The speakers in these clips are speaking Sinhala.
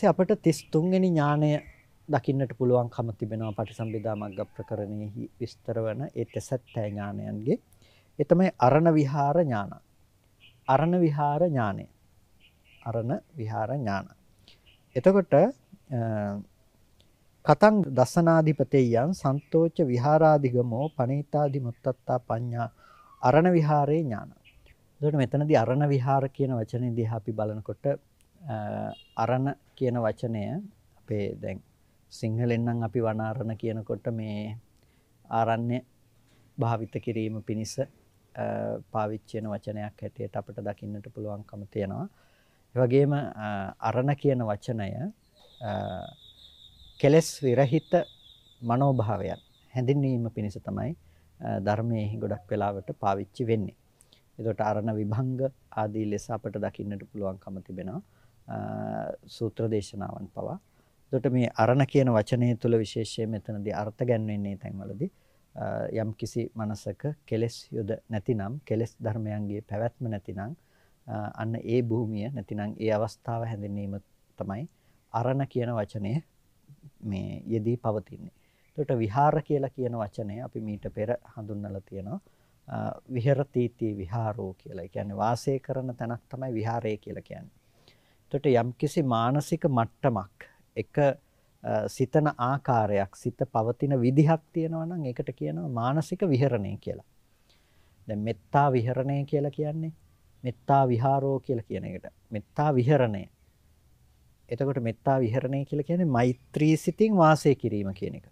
පස්සේ අපට 33 වෙනි ඥානය දකින්නට පුළුවන්කම තිබෙනවා පටිසම්භිදා මග්ග ප්‍රකරණයෙහි විස්තර වන ඒ තසත්තය ඥානයන්ගේ ඒ තමයි අරණ විහාර ඥාන. අරණ විහාර ඥානය. අරණ විහාර ඥාන. එතකොට කතං දසනාධිපතේයන් සන්තෝච විහාරාදිගමෝ පනීතාදි මුත්තත්තා පඤ්ඤා අරණ විහාරේ ඥාන. එතකොට මෙතනදී අරණ විහාර කියන වචනේ දිහා අපි බලනකොට අරණ කියන වචනය අපේ දැන් සිංහලෙන් නම් අපි වනාරණ කියනකොට මේ ආරණ්‍ය භාවිත කිරීම පිණිස පාවිච්චි වෙන වචනයක් හැටියට අපිට දකින්නට පුළුවන්කම තියෙනවා. ඒ වගේම අරණ කියන වචනය කෙලස් විරහිත මනෝභාවයන් හැඳින්වීම පිණිස තමයි ධර්මයේ ගොඩක් වෙලාවට පාවිච්චි වෙන්නේ. එතකොට අරණ විභංග ආදී ලෙස අපට දකින්නට පුළුවන්කම තිබෙනවා. සූත්‍ර දේශනාවන් පවා එතකොට මේ අරණ කියන වචනය තුල විශේෂයෙන් මෙතනදී අර්ථ ගැන්වෙන්නේ තැන්වලදී යම් කිසි මනසක කෙලෙස් යොද නැතිනම් කෙලෙස් ධර්මයන්ගේ පැවැත්ම නැතිනම් අන්න ඒ භූමිය නැතිනම් ඒ අවස්ථාව හැඳින්වීම තමයි අරණ කියන වචනය මේ යෙදී පවතින්නේ. එතකොට විහාර කියලා කියන වචනය අපි මීට පෙර හඳුන්වලා තියෙනවා. විහෙරතිති විහාරෝ කියලා. ඒ කියන්නේ වාසය කරන තැනක් තමයි විහාරය කියලා කියන්නේ. එතකොට යම්කිසි මානසික මට්ටමක් එක සිතන ආකාරයක් සිත පවතින විදිහක් තියෙනවා නම් ඒකට කියනවා මානසික විහරණය කියලා. දැන් මෙත්තා විහරණය කියලා කියන්නේ මෙත්තා විහාරෝ කියලා කියන එකට. මෙත්තා විහරණය. එතකොට මෙත්තා විහරණය කියලා කියන්නේ මෛත්‍රී සිතින් වාසය කිරීම කියන එක.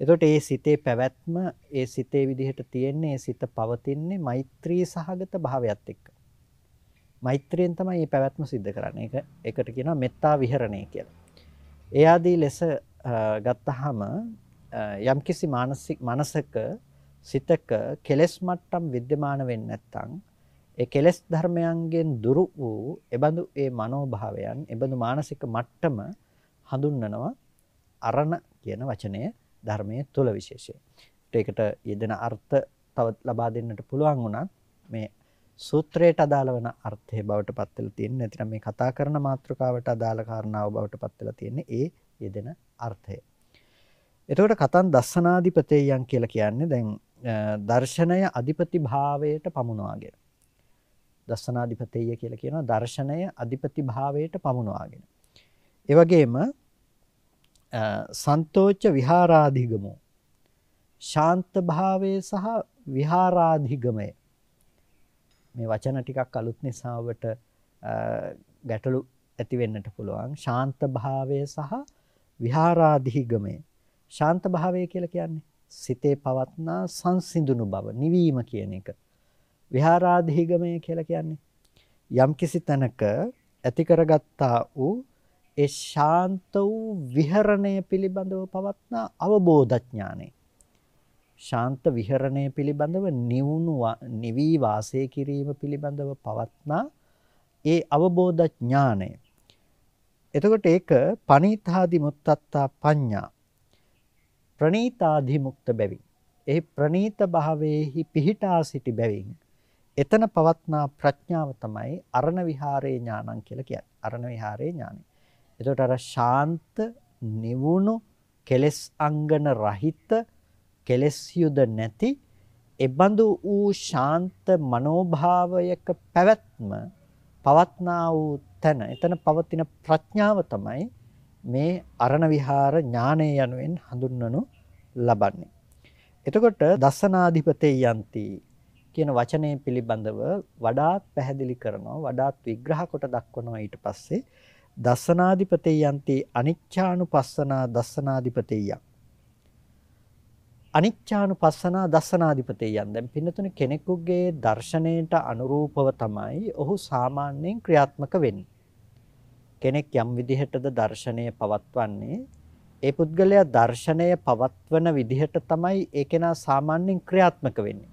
එතකොට ඒ සිතේ පැවැත්ම ඒ සිතේ විදිහට තියෙන්නේ ඒ සිත පවතින්නේ මෛත්‍රී සහගත භාවයත් එක්ක. මෛත්‍රියෙන් තමයි මේ පැවැත්ම සිද්ධ කරන්නේ. ඒක ඒකට කියනවා මෙත්තා විහරණය කියලා. ඒ ආදී ලෙස ගත්තාම යම්කිසි මානසික මනසක සිතක කෙලෙස් මට්ටම් विद्यमान වෙන්නේ නැත්නම් ඒ කෙලෙස් ධර්මයන්ගෙන් දුරු වූ එබඳු ඒ මනෝභාවයන් එබඳු මානසික මට්ටම හඳුන්වනවා අරණ කියන වචනය ධර්මයේ තුල විශේෂයෙන්. ඒකට යෙදෙන අර්ථ තව ලබා දෙන්නට පුළුවන් වුණත් මේ සූත්‍රයට අදාළ වන අර්ථය බවට පත් වෙලා තියෙන්නේ නැතිනම් මේ කතා කරන මාතෘකාවට අදාළ කාරණාව බවට පත් වෙලා තියෙන්නේ ඒ යෙදෙන අර්ථය. එතකොට කතන් දස්සනාධිපතේයන් කියලා කියන්නේ දැන් දර්ශනය අධිපති භාවයට පමුණවාගෙන. දස්සනාධිපතේය කියලා කියනවා දර්ශනය අධිපති භාවයට පමුණවාගෙන. ඒ වගේම සන්තෝච විහාරාධිගමෝ ශාන්ත භාවයේ සහ විහාරාධිගමය මේ වචන ටිකක් අලුත් නිසා ඔබට ගැටලු ඇති වෙන්නට පුළුවන්. ශාන්ත භාවය සහ විහාරාධිගමය. ශාන්ත භාවය කියලා කියන්නේ සිතේ පවත්නා සංසිඳුණු බව, නිවීම කියන එක. විහාරාධිගමය කියලා කියන්නේ යම්කිසි තැනක ඇති කරගත්තා වූ ඒ ශාන්ත වූ විහරණය පිළිබඳව පවත්නා අවබෝධ ඥානය. ශාන්ත විහරණය පිළිබඳව නිවුණු නිවි වාසය කිරීම පිළිබඳව පවත්නා ඒ අවබෝධ ඥානය. එතකොට ඒක පනීතාදි මුත්තත්තා පඤ්ඤා ප්‍රණීතාදි මුක්ත බැවින්. එහි ප්‍රණීත භාවයේහි පිහිටා සිටි බැවින් එතන පවත්නා ප්‍රඥාව තමයි අරණ විහාරේ ඥානං කියලා කියන්නේ. අරණ විහාරේ ඥානයි. එතකොට අර ශාන්ත නිවුණු කෙලස් අංගන රහිත කෙලෙස් යුද නැති එබඳු වූ ශාන්ත මනෝභාවයක පැවැත්ම පවත්නා වූ තැන එතන පවතින ප්‍රඥාව තමයි මේ අරණ විහාර ඥානය යනුවෙන් හඳුන්වනු ලබන්නේ. එතකොට දසනාධිපතේ යන්ති කියන වචනය පිළිබඳව වඩාත් පැහැදිලි කරනවා වඩාත් විග්‍රහ කොට දක්වනවා ඊට පස්සේ දසනාධිපතේ යන්ති අනිච්ඡානුපස්සනා දසනාධිපතේයන් අනිච්චානුපස්සනා දස්සනාධිපතේයන් දැන් පින්නතුනේ කෙනෙකුගේ දර්ශනයට අනුරූපව තමයි ඔහු සාමාන්‍යයෙන් ක්‍රියාත්මක වෙන්නේ. කෙනෙක් යම් විදිහටද දර්ශනය පවත්වන්නේ ඒ පුද්ගලයා දර්ශනය පවත්වන විදිහට තමයි ඒ කෙනා සාමාන්‍යයෙන් ක්‍රියාත්මක වෙන්නේ.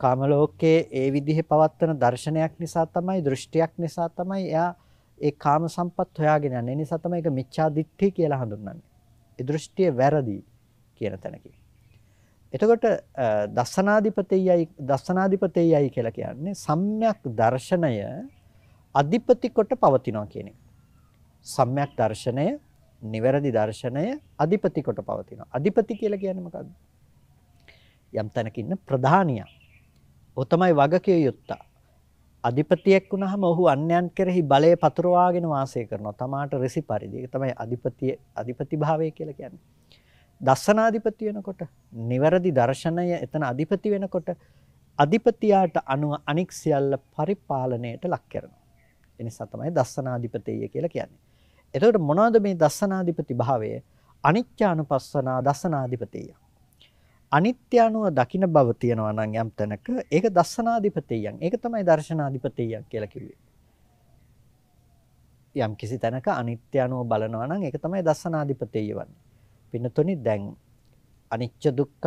කාම ලෝකයේ ඒ විදිහේ පවත්වන දර්ශනයක් නිසා තමයි දෘෂ්ටියක් නිසා තමයි එයා ඒ කාම සම්පත් හොයාගෙන යන්නේ. ඒ නිසා තමයි ඒක මිච්ඡා දිට්ඨිය කියලා හඳුන්වන්නේ. ඒ දෘෂ්ටිය වැරදි. කියන තැනකින්. එතකොට දස්සනාධිපතේයයි දස්සනාධිපතේයයි කියලා කියන්නේ සම්‍යක් දර්ශනය අධිපති කොට පවතිනවා කියන එක. සම්‍යක් දර්ශනය, නිවැරදි දර්ශනය අධිපති කොට පවතිනවා. අධිපති කියලා කියන්නේ මොකද්ද? යම් තැනක ඉන්න ප්‍රධානියා. ඔහු තමයි වගකිය යුත්තා. අධිපතියෙක් වුණාම ඔහු අන්‍යයන් කෙරෙහි බලය පතුරවාගෙන වාසය කරනවා. තමාට රිසි පරිදි. ඒක තමයි අධිපතිය අධිපති භාවය කියලා කියන්නේ. දස්සනාධිපති වෙනකොට, නිවැරදි දර්ශනය එතන අධිපති වෙනකොට අධිපතියාට අනුව අනික් සියල්ල පරිපාලනයට ලක් කරනවා. ඒ නිසා තමයි දස්සනාධිපතිය කියලා කියන්නේ. එතකොට මොනවද මේ දස්සනාධිපති භාවය? අනිත්‍යානුපස්සනා දස්සනාධිපතිය. අනිත්‍ය අනුව දකින බව තියනවා නම් යම් තැනක ඒක දස්සනාධිපතියන්. ඒක තමයි දර්ශනාධිපතියන් කියලා කිව්වේ. යම් කිසි තැනක අනිත්‍ය අනුව බලනවා නම් ඒක තමයි දස්සනාධිපතිය වන්නේ. පින්නතුනි දැන් අනිච්ච දුක්ඛ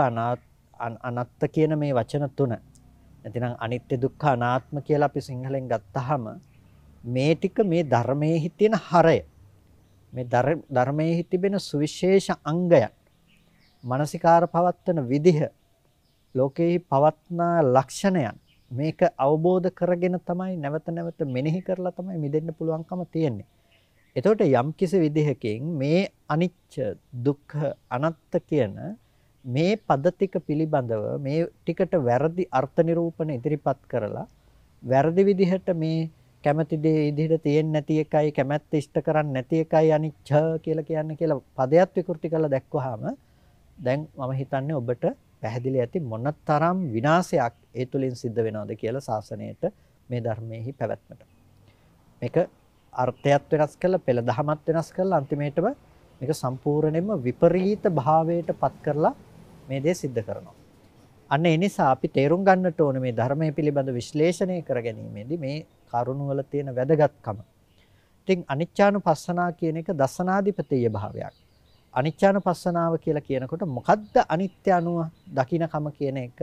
අනාත්ත කියන මේ වචන තුන. නැතිනම් අනිත්‍ය දුක්ඛ අනාත්ම කියලා අපි සිංහලෙන් ගත්තාම මේ ටික මේ ධර්මයේ තියෙන හරය. මේ ධර්මයේ තිබෙන සුවිශේෂ අංගයක්. මානසිකාර පවත්වන විදිහ ලෝකෙහි පවත්නා ලක්ෂණයන්. මේක අවබෝධ කරගෙන තමයි නැවත නැවත මෙනෙහි කරලා තමයි මිදෙන්න පුළුවන්කම තියෙන්නේ. එතකොට යම් කිසි විදිහකින් මේ අනිච්ච දුක්ඛ අනත්ත කියන මේ පදතික පිළිබඳව මේ ටිකට වැරදි අර්ථ නිරූපණ ඉදිරිපත් කරලා වැරදි විදිහට මේ කැමැති දේ විදිහට තියෙන්නේ නැති එකයි කැමැත්ත ඉෂ්ට කරන්නේ නැති එකයි අනිච්ච කියලා කියන්නේ කියලා පදයක් විකෘති කරලා දැක්වහම දැන් මම හිතන්නේ ඔබට පැහැදිලි ඇති මොනතරම් විනාශයක් ඒ තුලින් සිද්ධ වෙනවද කියලා සාසනයට මේ ධර්මයේහි පැවැත්මට. මේක අර්ථයත් වෙනස් කරලා පෙළ දහමත් වෙනස් කරලා අන්තිමේටම මේක සම්පූර්ණයෙන්ම විපරීත භාවයට පත් කරලා මේ දේ सिद्ध කරනවා. අන්න ඒ නිසා අපි තේරුම් ගන්නට ඕනේ මේ ධර්මයේ පිළිබඳ විශ්ලේෂණය කර ගැනීමේදී මේ කරුණ වල තියෙන වැදගත්කම. ඉතින් අනිච්චානුපස්සනා කියන එක දසනාධිපතිය භාවයක්. අනිච්චානුපස්සනාව කියලා කියනකොට මොකද්ද අනිත්‍ය අනුව දකින්නකම කියන එක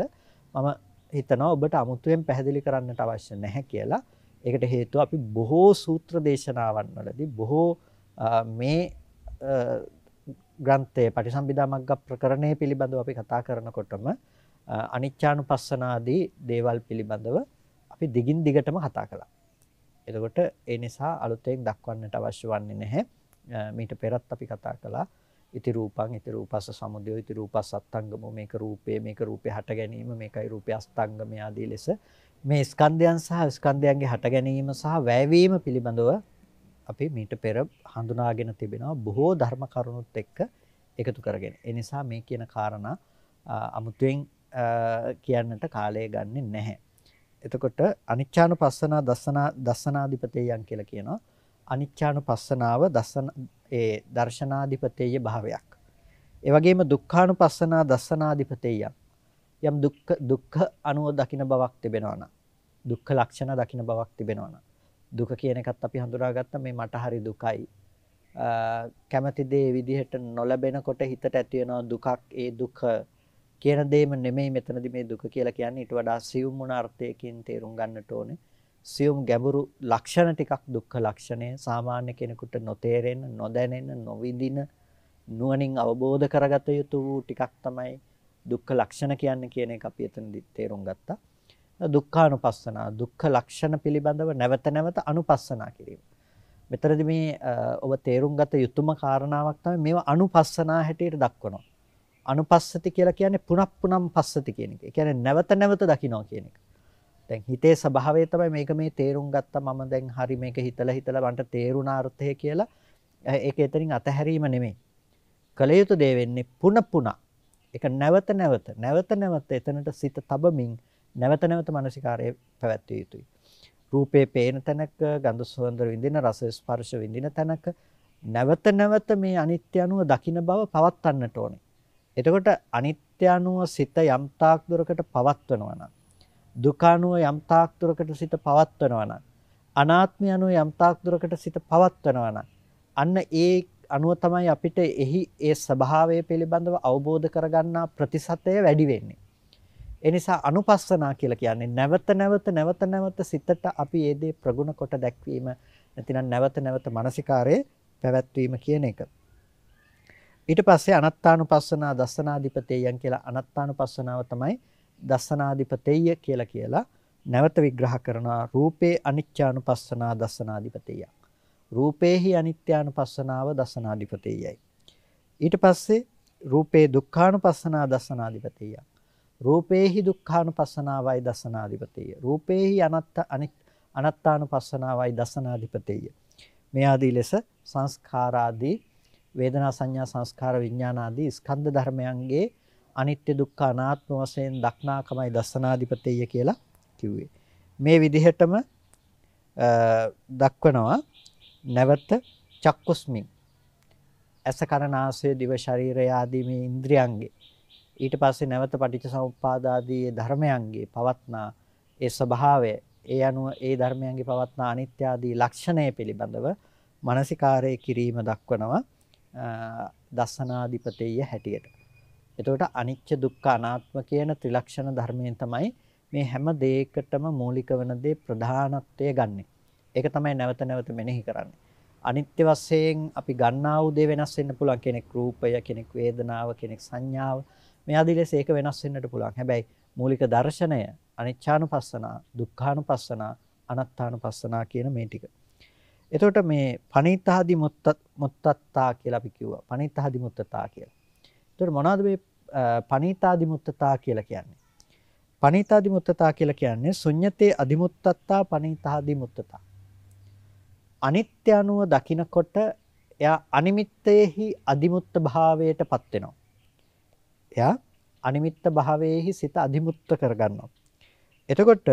මම හිතනවා ඔබට අමුතුවෙන් පැහැදිලි කරන්නට අවශ්‍ය නැහැ කියලා. ඒකට හේතුව අපි බොහෝ සූත්‍ර දේශනාවන් වලදී බොහෝ මේ ග්‍රන්ථයේ පටිසම්භිදා මග්ග ප්‍රකරණය පිළිබඳව අපි කතා කරනකොටම අනිච්චානුපස්සනාදී දේවල් පිළිබඳව අපි දිගින් දිගටම කතා කළා. එතකොට ඒ නිසා අලුතෙන් දක්වන්නට අවශ්‍ය වන්නේ නැහැ. මීට පෙරත් අපි කතා කළා ඉති රූපං ඉති රූපස්ස සමුදය ඉති රූපස් අත්ංගමෝ මේක රූපේ මේක රූපේ හට ගැනීම මේකයි රූපේ අස්තංගමය ආදී ලෙස මේ ස්කන්ධයන් සහ ස්කන්ධයන්ගේ හට ගැනීම සහ වැයවීම පිළිබඳව අපි මීට පෙර හඳුනාගෙන තිබෙනවා බොහෝ ධර්ම කරුණුත් එක්ක එකතු කරගෙන. ඒ නිසා මේ කියන කාරණා අමුතුවෙන් කියන්නට කාලය ගන්නෙ නැහැ. එතකොට අනිච්චානුපස්සනා දස්සනා දස්සනාධිපතේයන් කියලා කියනවා. අනිච්චානුපස්සනාව දස්සන ඒ දර්ශනාධිපතේය භාවයක්. ඒ වගේම දුක්ඛානුපස්සනා දස්සනාධිපතේයන් යම් දුක්ඛ දුක්ඛ අනුව දකින බවක් තිබෙනවා නම් දුක්ඛ ලක්ෂණ දකින බවක් තිබෙනවා නම්. දුක කියන එකත් අපි හඳුනාගත්ත මේ මට හරි දුකයි. කැමැති දේ විදිහට නොලැබෙනකොට හිතට ඇති වෙනවා දුකක් ඒ දුක කියන දෙයම නෙමෙයි මෙතනදී මේ දුක කියලා කියන්නේ. ඊට වඩා සියුම් වුණ අර්ථයකින් තේරුම් ගන්නට ඕනේ. සියුම් ගැඹුරු ලක්ෂණ ටිකක් දුක්ඛ ලක්ෂණය. සාමාන්‍ය කෙනෙකුට නොතේරෙන නොදැනෙන නොවිඳින නුවණින් අවබෝධ කරගත යුතු ටිකක් තමයි දුක්ඛ ලක්ෂණ කියන්නේ කියන එක අපි එතනදි තේරුම් ගත්තා. දුක්ඛානුපස්සනා දුක්ඛ ලක්ෂණ පිළිබඳව නැවත නැවත අනුපස්සනා කිරීම. මෙතනදී මේ ඔබ තේරුම් ගත යුතුම කාරණාවක් තමයි මේවා අනුපස්සනා හැටියට දක්වනවා. අනුපස්සති කියලා කියන්නේ පුනක් පුනම් පස්සති කියන එක. ඒ කියන්නේ නැවත නැවත දකින්නවා කියන එක. දැන් හිතේ ස්වභාවය තමයි මේක මේ තේරුම් ගත්තා මම දැන් හරි මේක හිතලා හිතලා මන්ට තේරුණා අර්ථය කියලා ඒක එතනින් අතහැරීම නෙමෙයි. කල යුතු දේ වෙන්නේ පුන පුනා ඒක නැවත නැවත නැවත නැවත එතනට සිත තබමින් නැවත නැවත මානසිකාරයේ පැවැත්විය යුතුයි. රූපේ පේන තැනක ගඳ සුවඳ විඳින රස ස්පර්ශ විඳින තැනක නැවත නැවත මේ අනිත්‍ය අනුව දකින බව පවත්වන්නට ඕනේ. එතකොට අනිත්‍ය අනුව සිත යම් තාක් දුරකට පවත්වනවා නම් දුක අනුව යම් තාක් දුරකට සිත පවත්වනවා නම් අනාත්මය අනුව යම් තාක් දුරකට සිත පවත්වනවා නම් අන්න ඒ අනුව තමයි අපිට එහි ඒ ස්වභාවය පිළිබඳව අවබෝධ කරගන්නා ප්‍රතිශතය වැඩි වෙන්නේ. ඒ නිසා අනුපස්සනා කියලා කියන්නේ නැවත නැවත නැවත නැවත සිතට අපි ඒ දේ ප්‍රගුණ කොට දැක්වීම නැතිනම් නැවත නැවත මානසිකාරයේ පැවැත්වීම කියන එක. ඊට පස්සේ අනත්තානුපස්සනා දස්සනාධිපතේයන් කියලා අනත්තානුපස්සනාව තමයි දස්සනාධිපතේය කියලා කියලා නැවත විග්‍රහ කරනවා රූපේ අනිච්චානුපස්සනා දස්සනාධිපතේය. රූපේහි අනිත්‍යානුපස්සනාව දසනාධිපතේයයි. ඊට පස්සේ රූපේ දුක්ඛානුපස්සනා දසනාධිපතේය. රූපේහි දුක්ඛානුපස්සනාවයි දසනාධිපතේය. රූපේහි අනත්ත අනත්තානුපස්සනාවයි දසනාධිපතේය. මේ ආදී ලෙස සංස්කාරාදී වේදනා සංඥා සංස්කාර විඥාන ආදී ස්කන්ධ ධර්මයන්ගේ අනිත්‍ය දුක්ඛ අනාත්ම වශයෙන් දක්නාකමයි දසනාධිපතේය කියලා කිව්වේ. මේ විදිහටම දක්වනවා නැවත චක්කුස්මින් ඇස කරනාසය දිව ශරීරය ආදී මේ ඉන්ද්‍රියන්ගේ ඊට පස්සේ නැවත පටිච්චසමුප්පාද ආදී ධර්මයන්ගේ පවත්නා ඒ ස්වභාවය ඒ අනුව ඒ ධර්මයන්ගේ පවත්නා අනිත්‍ය ආදී ලක්ෂණය පිළිබඳව මානසිකාරය කිරීම දක්වනවා දසනාධිපතේය හැටියට. එතකොට අනිච්ච දුක්ඛ අනාත්ම කියන ත්‍රිලක්ෂණ ධර්මයෙන් තමයි මේ හැම දෙයකටම මූලික වන දේ ප්‍රධානත්වය ගන්නෙ. ඒක තමයි නැවත නැවත මෙනෙහි කරන්නේ. අනිත්‍ය වශයෙන් අපි ගන්නා වූ දේ වෙනස් වෙන්න පුළුවන් කෙනෙක් රූපය කෙනෙක් වේදනාව කෙනෙක් සංඥාව මේ ආදී ලෙස ඒක වෙනස් වෙන්නට පුළුවන්. හැබැයි මූලික දර්ශනය අනිච්චානුපස්සනා දුක්ඛානුපස්සනා අනත්තානුපස්සනා කියන මේ ටික. එතකොට මේ පණිතහදි මුත්තත්තා කියලා අපි කිව්වා. පණිතහදි මුත්තතා කියලා. එතකොට මොනවද මේ පණිතාදි මුත්තතා කියලා කියන්නේ? පණිතාදි මුත්තතා කියලා කියන්නේ ශුන්්‍යතේ අදිමුත්තත්තා පණිතාදි මුත්තතා. අනිත්‍ය අනුව දකිනකොට එයා අනිමිත්තේහි අදිමුත්ත භාවයටපත් වෙනවා. එයා අනිමිත්ත භාවයේහි සිත අදිමුත්ත කරගන්නවා. එතකොට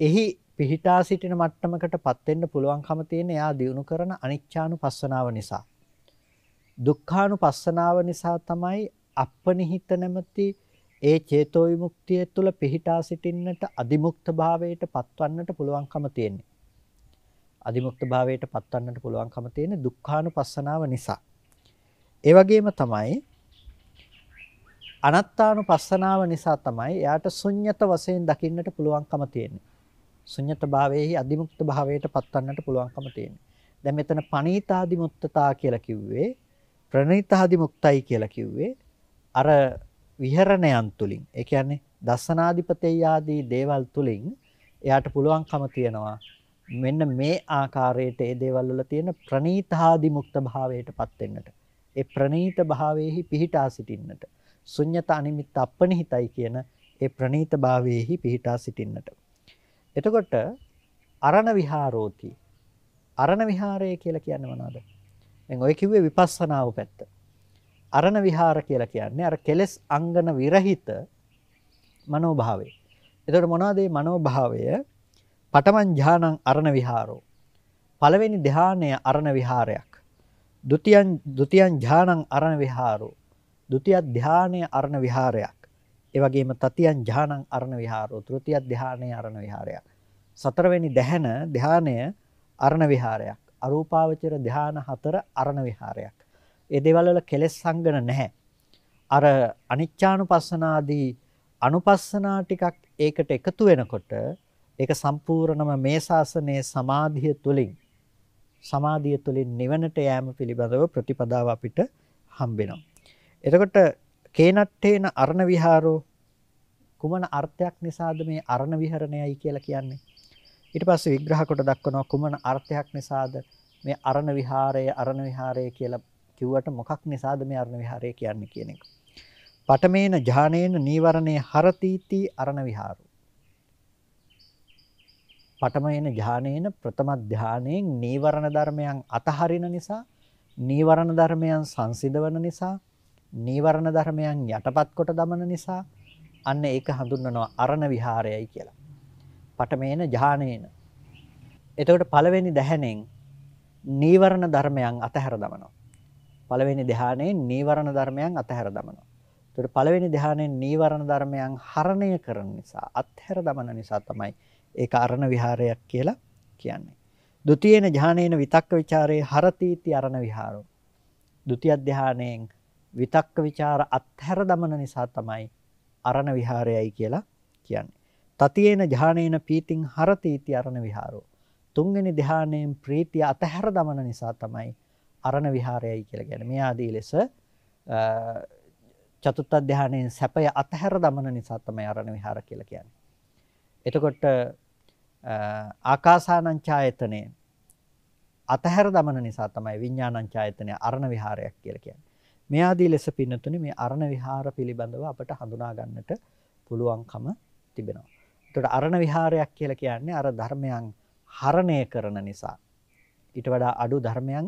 එහි පිහිටා සිටින මට්ටමකටපත් වෙන්න පුළුවන්කම තියෙන එයා දිනු කරන අනිච්චානුපස්සනාව නිසා. දුක්ඛානුපස්සනාව නිසා තමයි අපනිහිත නැමැති ඒ චේතෝ විමුක්තිය තුළ පිහිටා සිටින්නට අදිමුක්ත භාවයට පත්වන්නට පුළුවන්කම තියෙන්නේ. අදිමුක්ත භාවයට පත්වන්නට පුළුවන්කම තියෙන දුක්ඛානුපස්සනාව නිසා. ඒ වගේම තමයි අනත්තානුපස්සනාව නිසා තමයි එයාට ශුන්්‍යත වශයෙන් දකින්නට පුළුවන්කම තියෙන්නේ. ශුන්්‍යත භාවයේහි අදිමුක්ත භාවයට පත්වන්නට පුළුවන්කම තියෙන්නේ. දැන් මෙතන පනීතාදිමුක්තතා කියලා කිව්වේ ප්‍රණීතාදිමුක්තයි කියලා කිව්වේ අර විහරණයන් තුලින්. ඒ කියන්නේ දසනාධිපතේ ආදී දේවල් තුලින් එයාට පුළුවන්කම තියනවා මෙන්න මේ ආකාරයට ඒ දේවල් වල තියෙන ප්‍රනීතාදි මුක්ත භාවයටපත් වෙන්නට. ඒ ප්‍රනීත භාවයේහි පිහිටා සිටින්නට. ශුන්්‍යත අනිමිත්ත අපනිහිතයි කියන ඒ ප්‍රනීත භාවයේහි පිහිටා සිටින්නට. එතකොට අරණ විහාරෝති. අරණ විහාරය කියලා කියන්නේ මොනවද? දැන් ඔය කිව්වේ විපස්සනාව පැත්ත. අරණ විහාර කියලා කියන්නේ අර කෙලස් අංගන විරහිත මනෝභාවය. එතකොට මොනවද මේ මනෝභාවය? පඨමං ඥානං අරණ විහාරෝ. පළවෙනි ධානය අරණ විහාරයක්. ဒ ුතියං ဒ ුතියං ඥානං අරණ විහාරෝ. ဒုတိ ය ධානය අරණ විහාරයක්. ඒ වගේම තතියං ඥානං අරණ විහාරෝ. තෘතිය ධානය අරණ විහාරයක්. සතරවෙනි දැහැන ධානය අරණ විහාරයක්. අරූපාවචර ධාන හතර අරණ විහාරයක්. ඒ දේවල් වල කෙලෙස් සංගන නැහැ. අර අනිච්චානුපස්සනාදී අනුපස්සනා ටිකක් ඒකට එකතු වෙනකොට ඒක සම්පූර්ණම මේ ශාසනයේ සමාධිය තුලින් සමාධිය තුලින් නිවනට යෑම පිළිබඳව ප්‍රතිපදාව අපිට හම්බෙනවා. එතකොට කේනට්ඨේන අරණ විහාරෝ කුමන අර්ථයක් නිසාද මේ අරණ විහරණයයි කියලා කියන්නේ? ඊට පස්සේ විග්‍රහ කොට දක්වනවා කුමන අර්ථයක් නිසාද මේ අරණ විහාරය අරණ විහාරය කියලා කිව්වට මොකක් නිසාද මේ අරණ විහාරය කියන්නේ කියන එක. පඨමේන ඥානේන නීවරණේ හරතිති අරණ විහාරෝ පඨමයන ඥානේන ප්‍රථම ඥානයෙන් නීවරණ ධර්මයන් අතහරින නිසා නීවරණ ධර්මයන් සංසිඳවන නිසා නීවරණ ධර්මයන් යටපත් කොට දමන නිසා අන්න ඒක හඳුන්වනවා අරණ විහාරයයි කියලා. පටමේන ජානේන. එතකොට පළවෙනි දැහැණෙන් නීවරණ ධර්මයන් අතහැර දමනවා. පළවෙනි ධානයේ නීවරණ ධර්මයන් අතහැර දමනවා. ඒතකොට පළවෙනි ධානයේ නීවරණ ධර්මයන් හරණය කරන නිසා අත්හැර දමන නිසා තමයි ඒක අරණ විහාරයක් කියලා කියන්නේ. ဒုတိ යේන ඥානේන විතක්ක ਵਿਚාරේ හරතිති අරණ විහාරෝ. ဒုတိ ය ධානයෙන් විතක්ක ਵਿਚාර අත්හැර දමන නිසා තමයි අරණ විහාරයයි කියලා කියන්නේ. තතියේන ඥානේන පීතිං හරතිති අරණ විහාරෝ. තුන්වෙනි ධානයෙන් ප්‍රීතිය අතහැර දමන නිසා තමයි අරණ විහාරයයි කියලා කියන්නේ. මේ ආදී ලෙස චතුත්ථ ධානයෙන් සැපය අතහැර දමන නිසා තමයි අරණ විහාර කියලා කියන්නේ. එතකොට ආකාසානං ඡායතනෙ අතහැර දමන නිසා තමයි විඥානංචායතනය අරණ විහාරයක් කියලා කියන්නේ. මේ ආදී ලෙස පින්නතුනේ මේ අරණ විහාර පිළිබඳව අපට හඳුනා ගන්නට පුළුවන්කම තිබෙනවා. එතකොට අරණ විහාරයක් කියලා කියන්නේ අර ධර්මයන් හරණය කරන නිසා ඊට වඩා අඩු ධර්මයන්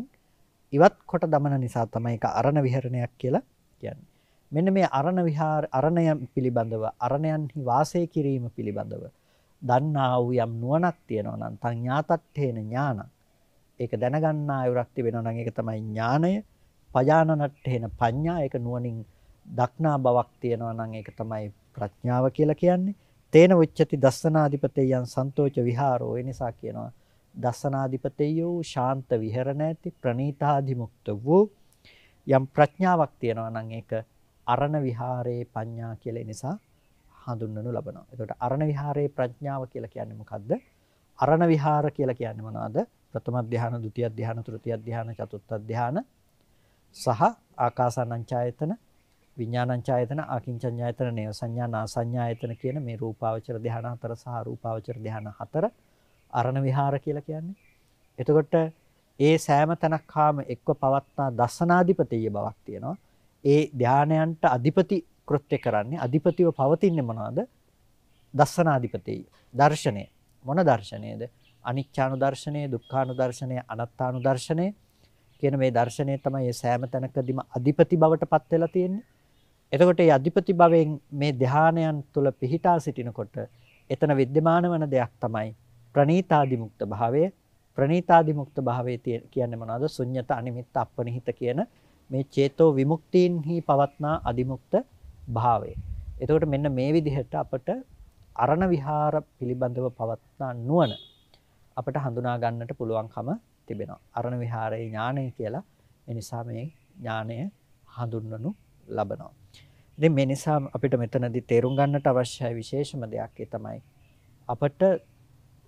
ඉවත් කොට දමන නිසා තමයි ඒක අරණ විහරණයක් කියලා කියන්නේ. මෙන්න මේ අරණ විහාර අරණය පිළිබඳව අරණයන්හි වාසය කිරීම පිළිබඳව දන්නා වූ යම් නුවණක් තියෙනවා නම් තං ඥාතත්තේන ඥානං ඒක දැනගන්නා අයුරක් තිබෙනවා නම් ඒක තමයි ඥානය පජානනට්ඨේන පඤ්ඤා ඒක නුවණින් දක්නා බවක් තියෙනවා නම් ඒක තමයි ප්‍රඥාව කියලා කියන්නේ තේන උච්චති දස්සනාධිපතේයන් සන්තෝච විහාරෝ ඒ නිසා කියනවා දස්සනාධිපතේයෝ ශාන්ත විහෙරණ ඇති ප්‍රණීතාධිමුක්ත වූ යම් ප්‍රඥාවක් තියෙනවා නම් ඒක අරණ විහාරේ පඤ්ඤා කියලා නිසා හඳුන්වනු ලබනවා. එතකොට අරණ විහාරේ ප්‍රඥාව කියලා කියන්නේ මොකද්ද? අරණ විහාර කියලා කියන්නේ මොනවද? ප්‍රථම ධ්‍යාන, ဒုတိ ය ධ්‍යාන, තෘතිය ධ්‍යාන, චතුර්ථ ධ්‍යාන සහ ආකාසානංචායතන, විඥානංචායතන, ආකින්චඤ්ඤායතන, නේව සංඥා, නාසඤ්ඤායතන කියන මේ රූපාවචර ධ්‍යාන හතර සහ අරූපාවචර ධ්‍යාන හතර අරණ විහාර කියලා කියන්නේ. එතකොට ඒ සෑම තැනක්ම එක්ව පවත්නා දසනාධිපතිය බවක් තියෙනවා. ඒ ධානයන්ට අධිපති කෘත්‍ය කරන්නේ අධිපතිව පවතින්නේ මොනවද? දස්සනාධිපතිය. දර්ශනය. මොන දර්ශනයද? අනිච්චානු දර්ශනය, දුක්ඛානු දර්ශනය, අනාත්තානු දර්ශනය කියන මේ දර්ශනය තමයි මේ සෑම තැනකදීම අධිපති බවට පත් වෙලා තියෙන්නේ. එතකොට මේ අධිපති භවෙන් මේ ධානයන් තුල පිහිටා සිටිනකොට එතන विद्यमान වන දෙයක් තමයි ප්‍රණීතාදිමුක්ත භාවය. ප්‍රණීතාදිමුක්ත භාවය කියන්නේ මොනවද? ශුන්්‍යත අනිමිත්ත අපනිහිත කියන මේ චේතෝ විමුක්තියින්හි පවත්නා අදිමුක්ත භාවය. එතකොට මෙන්න මේ විදිහට අපට අරණ විහාර පිළිබඳව පවත්නා නුවණ අපට හඳුනා ගන්නට පුළුවන්කම තිබෙනවා. අරණ විහාරයේ ඥානය කියලා ඒ නිසා මේ ඥානය හඳුන්වනු ලබනවා. ඉතින් මේ නිසා අපිට මෙතනදී තේරුම් ගන්නට අවශ්‍යයි විශේෂම දෙයක් ඒ තමයි අපට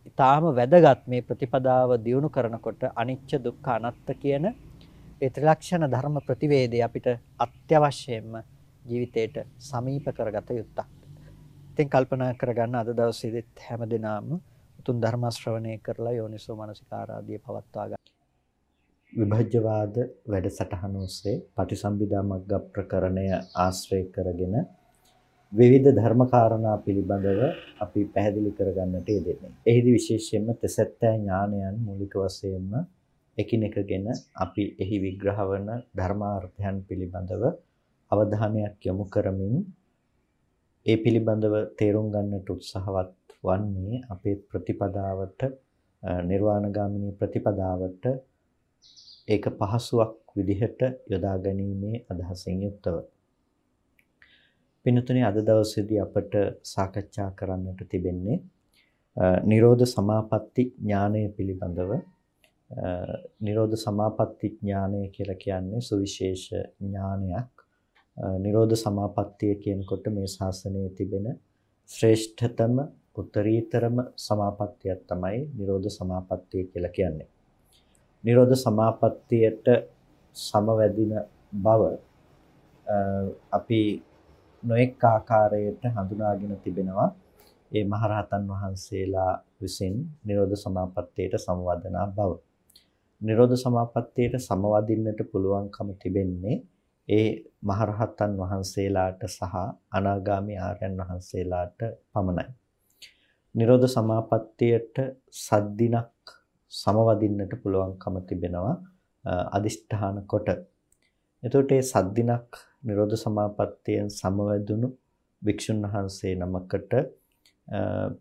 ඊටාම වැදගත් මේ ප්‍රතිපදාව දියුණු කරනකොට අනිච්ච දුක්ඛ අනාත්ත කියන ඒ ත්‍රිලක්ෂණ ධර්ම ප්‍රතිවේදය අපිට අත්‍යවශ්‍යයෙන්ම ජීවිතේට සමීප කරගත යුත්තක්. ඉතින් කල්පනා කරගන්න අද දවසේදීත් හැමදෙනාම උතුම් ධර්ම ශ්‍රවණය කරලා යෝනිසෝ මනසිකාරාදී පවත්වා ගන්න. විභජ්‍යවාද වැඩසටහන ඔස්සේ පටිසම්භිදා මග්ග ප්‍රකරණය ආශ්‍රය කරගෙන විවිධ ධර්මකාරණා පිළිබඳව අපි පැහැදිලි කරගන්නට යෙදෙන්නේ. එහිදී විශේෂයෙන්ම තෙසැත්තෑ ඥානයන් මූලික වශයෙන්ම එකිනෙකගෙන අපි එහි විග්‍රහ වන ධර්මාර්ථයන් පිළිබඳව අවධානයක් යොමු කරමින් ඒ පිළිබඳව තේරුම් ගන්නට උත්සාහවත් වන්නේ අපේ ප්‍රතිපදාවට නිර්වාණගාමිනී ප්‍රතිපදාවට ඒක පහසුවක් විදිහට යොදා ගැනීමේ අදහසින් යුක්තව. පින්තුනේ අද දවසේදී අපට සාකච්ඡා කරන්නට තිබෙන්නේ නිරෝධ සමාපatti ඥානය පිළිබඳව නිරෝධ සමාපatti ඥානය කියලා කියන්නේ සුවිශේෂ ඥානයක්. නිරෝධ සමාපත්තිය කියනකොට මේ ශාසනයේ තිබෙන ශ්‍රේෂ්ඨතම උත්තරීතරම සමාපත්තියක් තමයි නිරෝධ සමාපත්තිය කියලා කියන්නේ. නිරෝධ සමාපත්තියට සමවැදින බව අපි නොඑක් ආකාරයට හඳුනාගෙන තිබෙනවා. ඒ මහරහතන් වහන්සේලා විසින් නිරෝධ සමාපත්තියට සමවදනා බව. නිරෝධ සමාපත්තියට සමවදින්නට පුළුවන්කම තිබෙන්නේ ඒ මහරහතන් වහන්සේලාට සහ අනාගාමී ආර්යයන් වහන්සේලාට පමණයි. නිරෝධ සමාපත්තියට සද්දිනක් සමවදින්නට පුළුවන්කම තිබෙනවා අදිෂ්ඨාන කොට. එතකොට මේ සද්දිනක් නිරෝධ සමාපත්තියෙන් සමවැදුණු භික්ෂුන් වහන්සේ නමකට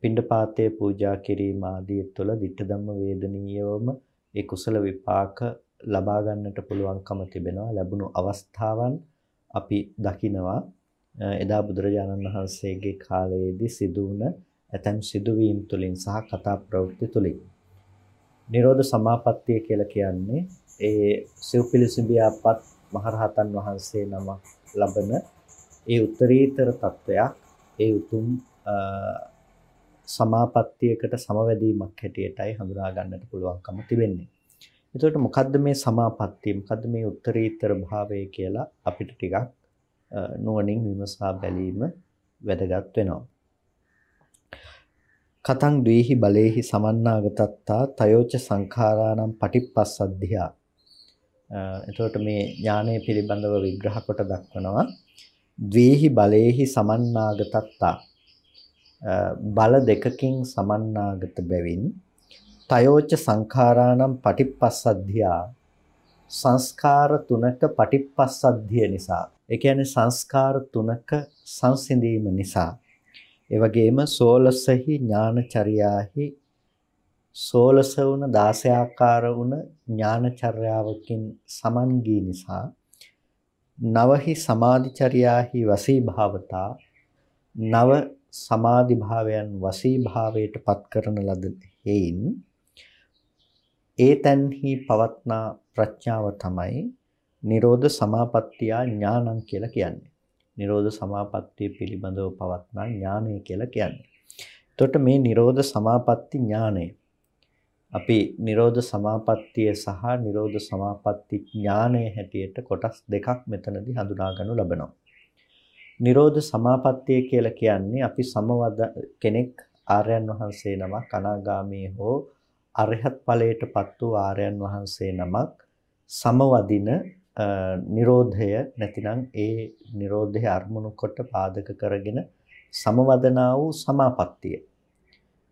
පිණ්ඩපාතයේ පූජා කිරීම ආදී තුළ ditta ධම්ම වේදනීයවම ඒ කුසල විපාක ලබා ගන්නට පුළුවන්කම තිබෙනවා ලැබුණු අවස්ථාවන් අපි දකිනවා එදා බුදුරජාණන් වහන්සේගේ කාලයේදී සිදු වුණ ඇතැම් සිදුවීම් තුළින් සහ කතා ප්‍රවෘත්ති තුළින්. නිරෝධ සමාපත්තිය කියලා කියන්නේ ඒ සිව්පිලිසිඹියාපත් මහරහතන් වහන්සේ නම ලබන ඒ උත්තරීතර තත්ත්වයක් ඒ උතුම් සමාපත්තියකට සමවැදීමක් හැටියටයි හඳුනා ගන්නට පුළුවන්කම තිබෙන්නේ. එතකොට මොකද්ද මේ සමාපත්තිය? මොකද්ද මේ උත්තරීතර භාවය කියලා අපිට ටිකක් නුවණින් විමසා බැලීම වැදගත් වෙනවා. කතං ද්වේහි බලේහි සමන්නාගතත්තා තයෝච සංඛාරානම් පටිප්පස්සද්ධියා එතකොට මේ ඥානය පිළිබඳව විග්‍රහ කොට දක්වනවා. ද්වේහි බලේහි සමන්නාගතත්තා. බල දෙකකින් සමන්නාගත බැවින් තයෝච සංඛාරානම් පටිප්පස්සද්ධියා සංස්කාර තුනක පටිප්පස්සද්ධිය නිසා. ඒ කියන්නේ සංස්කාර තුනක සංසිඳීම නිසා. ඒ වගේම සෝලසහි ඥානචර්යාහි සෝලස වුණ 16 ආකාර වුණ ඥානචර්යාවකින් සමන් ගී නිසා නවහි සමාධිචර්යාහි වසී භාවතා නව සමාධි භාවයන් වසී භාවයට පත් කරන ලද හේයින් ඒ තන්හි පවත්නා ප්‍රඥාව තමයි නිරෝධ සමාපත්තිය ඥානං කියලා කියන්නේ. නිරෝධ සමාපත්තිය පිළිබඳව පවත්නා ඥානය කියලා කියන්නේ. එතකොට මේ නිරෝධ සමාපatti ඥානය අපි නිරෝධ සමාපත්තිය සහ නිරෝධ සමාපatti ඥානය හැටියට කොටස් දෙකක් මෙතනදී හඳුනා ගන්නු ලබනවා. නිරෝධ සමාපත්තිය කියලා කියන්නේ අපි සමවද කෙනෙක් ආර්යයන් වහන්සේ නමක් අනාගාමී හෝ අරහත් ඵලයටපත් වූ ආර්යයන් වහන්සේ නමක් සමවදින නිරෝධය නැතිනම් ඒ නිරෝධය අරමුණු කොට පාදක කරගෙන සමවදනා වූ සමාපත්තිය.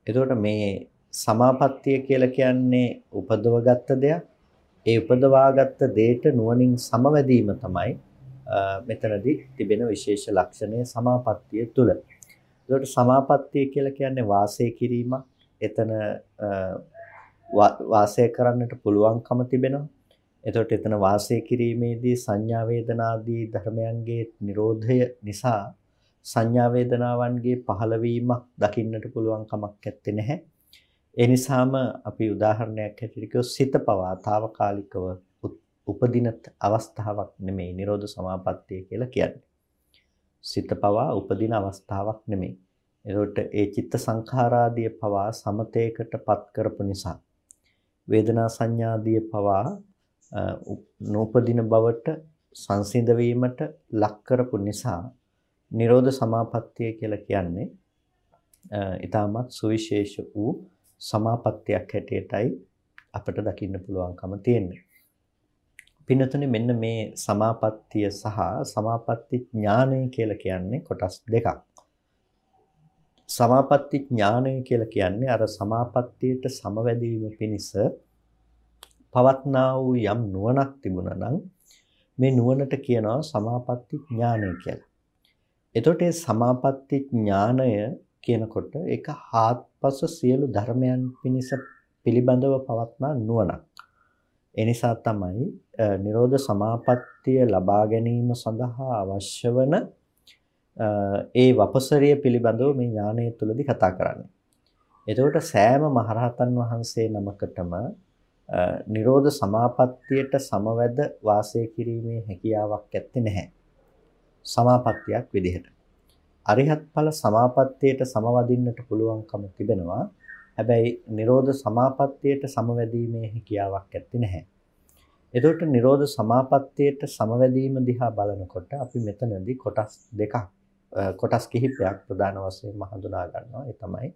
එතකොට මේ සමාපත්තිය කියලා කියන්නේ උපදවගත්ත දෙයක්. ඒ උපදවාගත්ත දෙයට නුවණින් සමවැදීම තමයි මෙතනදී තිබෙන විශේෂ ලක්ෂණය සමාපත්තිය තුල. ඒකට සමාපත්තිය කියලා කියන්නේ වාසය කිරීමක්. එතන වාසය කරන්නට පුළුවන්කම තිබෙනවා. එතකොට එතන වාසය කිරීමේදී සංඥා වේදනාදී ධර්මයන්ගේ Nirodhaය නිසා සංඥා වේදනාවන්ගේ පහළවීමක් දකින්නට පුළුවන් කමක් නැත්තේ නැහැ. ඒ නිසාම අපි උදාහරණයක් හැටියට කිව්වොත් සිත පවා తాවකාලිකව උපදින අවස්ථාවක් නෙමෙයි Nirodha Samapattiය කියලා කියන්නේ. සිත පවා උපදින අවස්ථාවක් නෙමෙයි. එතකොට ඒ චිත්ත සංඛාරාදිය පවා සමතේකටපත් කරපු නිසා වේදනා සංඥාදිය පවා නූපදින බවට සංසිඳ වීමට ලක් කරපු නිසා නිරෝධ සමාපත්තිය කියලා කියන්නේ ඊටමත් සුවිශේෂ වූ සමාපත්තියක් හැටියටයි අපිට දකින්න පුළුවන්කම තියෙන්නේ. පින්නතුනේ මෙන්න මේ සමාපත්තිය සහ සමාපatti ඥානය කියලා කියන්නේ කොටස් දෙකක්. සමාපatti ඥානය කියලා කියන්නේ අර සමාපත්තියට සමවැදීම පිණිස පවත්නා වූ යම් නුවණක් තිබුණා නම් මේ නුවණට කියනවා සමාපatti ඥානය කියලා. එතකොට මේ සමාපatti ඥානය කියනකොට ඒක හාත්පස සියලු ධර්මයන් පිණිස පිළිබඳව පවත්නා නුවණක්. ඒ නිසා තමයි නිරෝධ සමාපත්තිය ලබා ගැනීම සඳහා අවශ්‍ය වන ඒ වපසරිය පිළිබඳව මේ ඥානය තුළදී කතා කරන්නේ. එතකොට සෑම මහරහතන් වහන්සේ නමකටම නිරෝධ සමාපත්තියට සමවැද වාසය කිරීමේ හැකියාවක් ඇත්තේ නැහැ. සමාපත්තියක් විදිහට. අරිහත් ඵල සමාපත්තියට සමවදින්නට පුළුවන්කම තිබෙනවා. හැබැයි නිරෝධ සමාපත්තියට සමවැදීමේ හැකියාවක් ඇත්තේ නැහැ. එතකොට නිරෝධ සමාපත්තියට සමවැදීම දිහා බලනකොට අපි මෙතනදී කොටස් දෙකක් කොටස් කිහිපයක් ප්‍රධාන වශයෙන් හඳුනා ගන්නවා. ඒ තමයි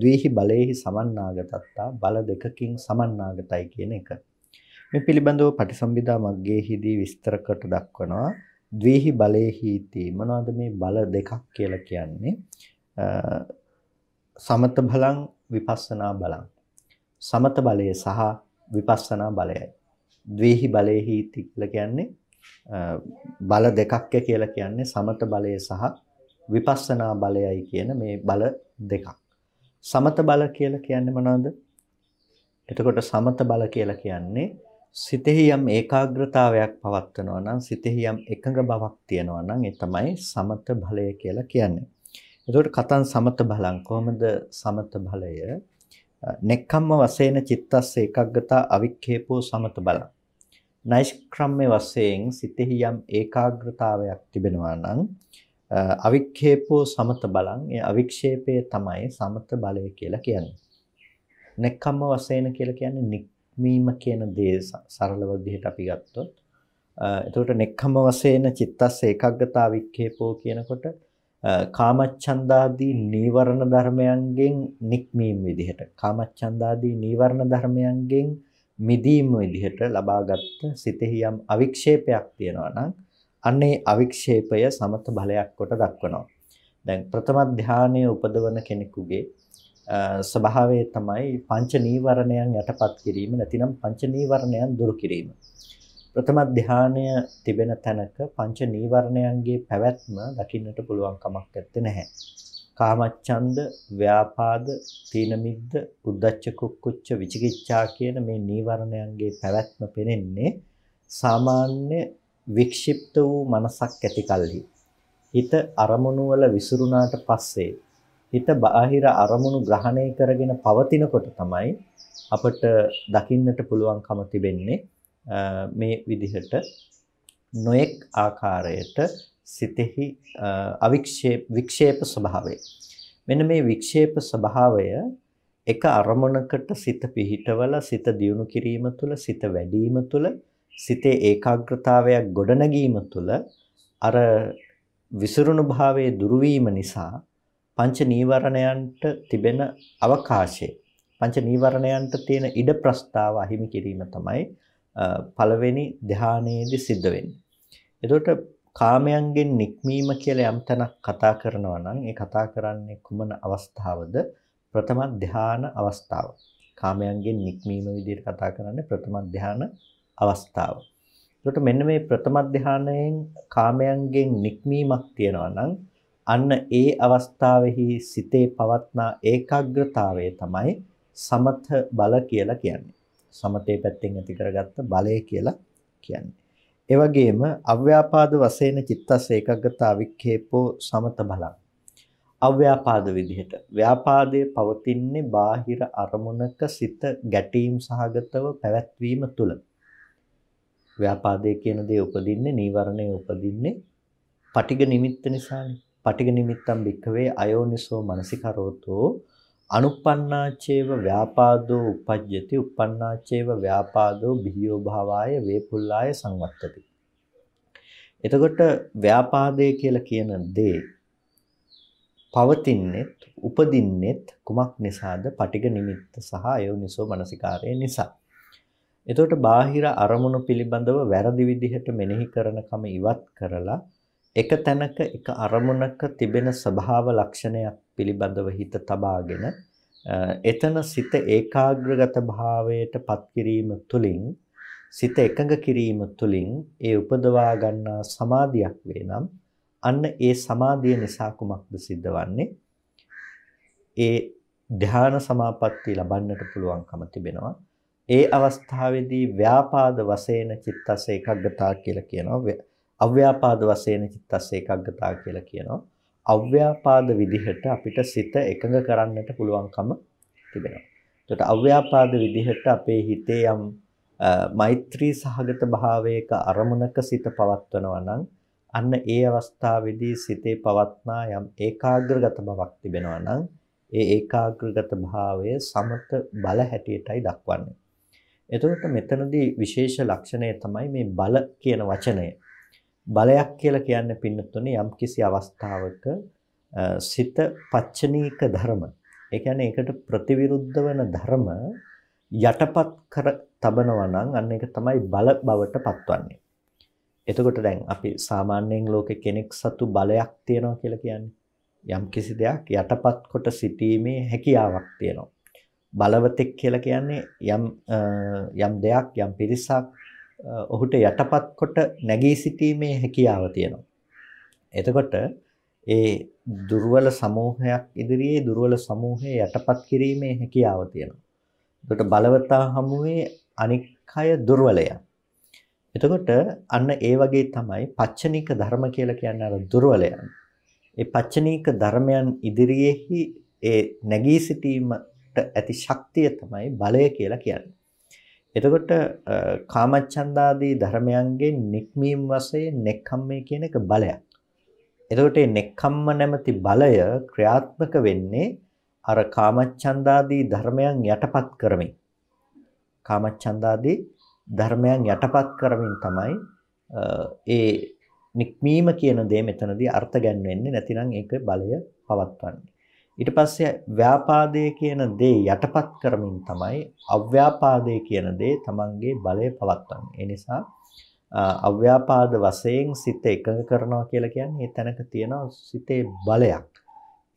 ද්වේහි බලේහි සමන්නාගතත්තා බල දෙකකින් සමන්නාගතයි කියන එක. මේ පිළිබඳව පටිසම්භිදා මග්ගයේහිදී විස්තර කොට දක්වනවා. ද්වේහි බලේහිති මොනවද මේ බල දෙකක් කියලා කියන්නේ? සමත බලං විපස්සනා බලං. සමත බලය සහ විපස්සනා බලයයි. ද්වේහි බලේහිති කියලා කියන්නේ බල දෙකක් කියලා කියන්නේ සමත බලය සහ විපස්සනා බලයයි කියන මේ බල දෙකක්. සමත බල කියලා කියන්නේ මොනවද? එතකොට සමත බල කියලා කියන්නේ සිතෙහි යම් ඒකාග්‍රතාවයක් පවත්වනවා නම් සිතෙහි යම් එකඟ බවක් තියෙනවා නම් ඒ තමයි සමත බලය කියලා කියන්නේ. එතකොට කතන් සමත බලං කොහොමද සමත බලය? නෙක්ඛම්ම වශයෙන් චිත්තස්ස ඒකාග්‍රතා අවික්ඛේපෝ සමත බලං. නෛෂ්ක්‍රම්‍ය වශයෙන් සිතෙහි යම් ඒකාග්‍රතාවයක් තිබෙනවා නම් අවික්ෂේපෝ සමත බලං ඒ අවික්ෂේපය තමයි සමත බලය කියලා කියන්නේ. නෙක්ඛම්ම වශයෙන් කියලා කියන්නේ නික්මීම කියන දේ සරල විදිහට අපි ගත්තොත් එතකොට නෙක්ඛම්ම වශයෙන් චිත්තස්ස ඒකාග්‍රතාව වික්ඛේපෝ කියනකොට කාමච්ඡන්දාදී නීවරණ ධර්මයන්ගෙන් නික්මීම විදිහට කාමච්ඡන්දාදී නීවරණ ධර්මයන්ගෙන් මිදීම විදිහට ලබාගත් සිතෙහි යම් අවික්ෂේපයක් තියෙනවා නම් අන්නේ අවික්ෂේපය සමත බලයක් කොට දක්වනවා. දැන් ප්‍රථම ධානයේ උපදවන කෙනෙකුගේ ස්වභාවය තමයි පංච නීවරණයන් යටපත් කිරීම නැතිනම් පංච නීවරණයන් දුරු කිරීම. ප්‍රථම ධානය තිබෙන තැනක පංච නීවරණයන්ගේ පැවැත්ම දකින්නට පුළුවන් කමක් නැහැ. කාමච්ඡන්ද, ව්‍යාපාද, තීන මිද්ද, උද්ධච්ච කුක්කුච්ච විචිකිච්ඡා කියන මේ නීවරණයන්ගේ පැවැත්ම පෙනෙන්නේ සාමාන්‍ය වික්ෂිප්ත වූ මනසක් ඇති කලෙහි. හිත අරමුණු වල විසිරුණාට පස්සේ හිත බාහිර අරමුණු ග්‍රහණය කරගෙන පවතිනකොට තමයි අපට දකින්නට පුළුවන්කම තිබෙන්නේ මේ විදිහට නොඑක් ආකාරයට සිතෙහි අවික්ෂේප වික්ෂේප ස්වභාවය. මෙන්න මේ වික්ෂේප ස්වභාවය එක අරමුණකට සිත පිහිටවල සිත දියුණු කිරීම තුළ සිත වැඩිම තුළ සිතේ ඒකාග්‍රතාවයක් ගොඩනැගීම තුළ අර විසිරුණු භාවයේ දුරු නිසා පංච නීවරණයන්ට තිබෙන අවකාශය පංච නීවරණයන්ට තියෙන ඉඩ ප්‍රස්තාව අහිමි කිරීම තමයි පළවෙනි ධානයේදී සිද්ධ වෙන්නේ. එතකොට කාමයන්ගෙන් නික්මීම කියලා යම් තැනක් කතා කරනවා නම් ඒ කතා කරන්නේ කුමන අවස්ථාවද? ප්‍රථම ධාන අවස්ථාව. කාමයන්ගෙන් නික්මීම විදිහට කතා කරන්නේ ප්‍රථම ධාන අවස්ථාව. ඒකට මෙන්න මේ ප්‍රථම ධානයෙන් කාමයන්ගෙන් නික්මීමක් තියෙනවා නම් අන්න ඒ අවස්ථාවෙහි සිතේ පවත්නා ඒකාග්‍රතාවය තමයි සමත බල කියලා කියන්නේ. සමතේ පැත්තෙන් ඇති කරගත්ත බලය කියලා කියන්නේ. ඒ වගේම අව්‍යාපාද වශයෙන් චිත්තස් ඒකග්ගතා වික්ඛේපෝ සමත බලං. අව්‍යාපාද විදිහට ව්‍යාපාදයේ පවතින්නේ බාහිර අරමුණක සිත ගැටීම් සහගතව පැවැත්වීම තුල. ව්‍යාපාදයේ කියන දේ උපදින්නේ නීවරණයේ උපදින්නේ පටිඝ නිමිත්ත නිසානේ. පටිඝ නිමිත්තම් භික්ඛවේ අයෝනිසෝ මනසිකරෝතෝ අනුප්පන්නාචේව ව්‍යාපාදෝ උපජ්ජති උප්පන්නාචේව ව්‍යාපාදෝ බිහියෝ භාවාය වේපුල්ලාය සංවත්තති. එතකොට ව්‍යාපාදය කියලා කියන දේ පවතින්නෙත් උපදින්නෙත් කුමක් නිසාද? පටිඝ නිමිත්ත සහ අයෝනිසෝ මනසිකාරය නිසා. එතකොට බාහිර අරමුණු පිළිබඳව වැරදි විදිහට මෙනෙහි කරන කම ඉවත් කරලා එක තැනක එක අරමුණක තිබෙන ස්වභාව ලක්ෂණයක් පිළිබඳව හිත තබාගෙන එතන සිත ඒකාග්‍රගත භාවයට පත් කිරීම තුළින් සිත එකඟ කිරීම තුළින් ඒ උපදවා ගන්නා සමාධියක් වේ නම් අන්න ඒ සමාධිය නිසා කුමක්ද සිද්ධවන්නේ ඒ ධ්‍යාන සමාපatti ලබන්නට පුළුවන්කම තිබෙනවා. ඒ අවස්ථාවේදී ව්‍යාපාද වශයෙන් චිත්තස ඒකග්ගතා කියලා කියනවා අව්‍යාපාද වශයෙන් චිත්තස් ඒකග්ගතා කියලා කියනවා. අව්‍යාපාද විදිහට අපිට සිත එකඟ කරන්නට පුළුවන්කම තිබෙනවා. එතකොට අව්‍යාපාද විදිහට අපේ හිතේ යම් මෛත්‍රී සහගත භාවයක අරමුණක සිත පවත්වනවා නම් අන්න ඒ අවස්ථාවේදී සිතේ පවත්නා යම් ඒකාග්‍රගත බවක් තිබෙනවා නම් ඒ ඒකාග්‍රගත භාවය සමත බල හැටියටයි දක්වන්නේ. එතකොට මෙතනදී විශේෂ ලක්ෂණය තමයි මේ බල කියන වචනය. බලයක් කියලා කියන්නේ පින්නතුනේ යම්කිසි අවස්ථාවක සිත පච්චනීක ධර්ම. ඒ කියන්නේ ඒකට ප්‍රතිවිරුද්ධ වෙන ධර්ම යටපත් කර තබනවා නම් අන්න ඒක තමයි බල බවට පත්වන්නේ. එතකොට දැන් අපි සාමාන්‍යයෙන් ලෝකේ කෙනෙක් සතු බලයක් තියනවා කියලා කියන්නේ යම්කිසි දෙයක් යටපත් කොට සිටීමේ හැකියාවක් තියෙනවා. බලවතෙක් කියලා කියන්නේ යම් යම් දෙයක් යම් පිරිසක් ඔහුට යටපත් කොට නැගී සිටීමේ හැකියාව තියෙනවා. එතකොට ඒ දුර්වල සමූහයක් ඉදිරියේ දුර්වල සමූහය යටපත් කිරීමේ හැකියාව තියෙනවා. එතකොට බලවතා හමුවේ අනික් අය දුර්වලයන්. එතකොට අන්න ඒ වගේ තමයි පච්චනික ධර්ම කියලා කියන්නේ අර දුර්වලයන්. ඒ පච්චනික ධර්මයන් ඉදිරියේහි ඒ නැගී සිටීමට ඇති ශක්තිය තමයි බලය කියලා කියන්නේ. එතකොට කාමච්ඡන්දාදී ධර්මයන්ගෙන් නික්මීම වශයෙන් නෙක්ඛම්මේ කියන එක බලයක්. එතකොට මේ නෙක්ඛම්ම නැමැති බලය ක්‍රියාත්මක වෙන්නේ අර කාමච්ඡන්දාදී ධර්මයන් යටපත් කරමින්. කාමච්ඡන්දාදී ධර්මයන් යටපත් කරමින් තමයි ඒ නික්මීම කියන දේ මෙතනදී අර්ථ ගැන්වෙන්නේ නැතිනම් ඒක බලය පවත්වන්නේ. ඊට පස්සේ ව්‍යාපාදයේ කියන දේ යටපත් කරමින් තමයි අව්‍යාපාදයේ කියන දේ තමන්ගේ බලය පවත්වන්නේ. ඒ නිසා අව්‍යාපාද වශයෙන් සිත එකඟ කරනවා කියලා කියන්නේ ඒ තැනක තියෙන සිතේ බලයක්.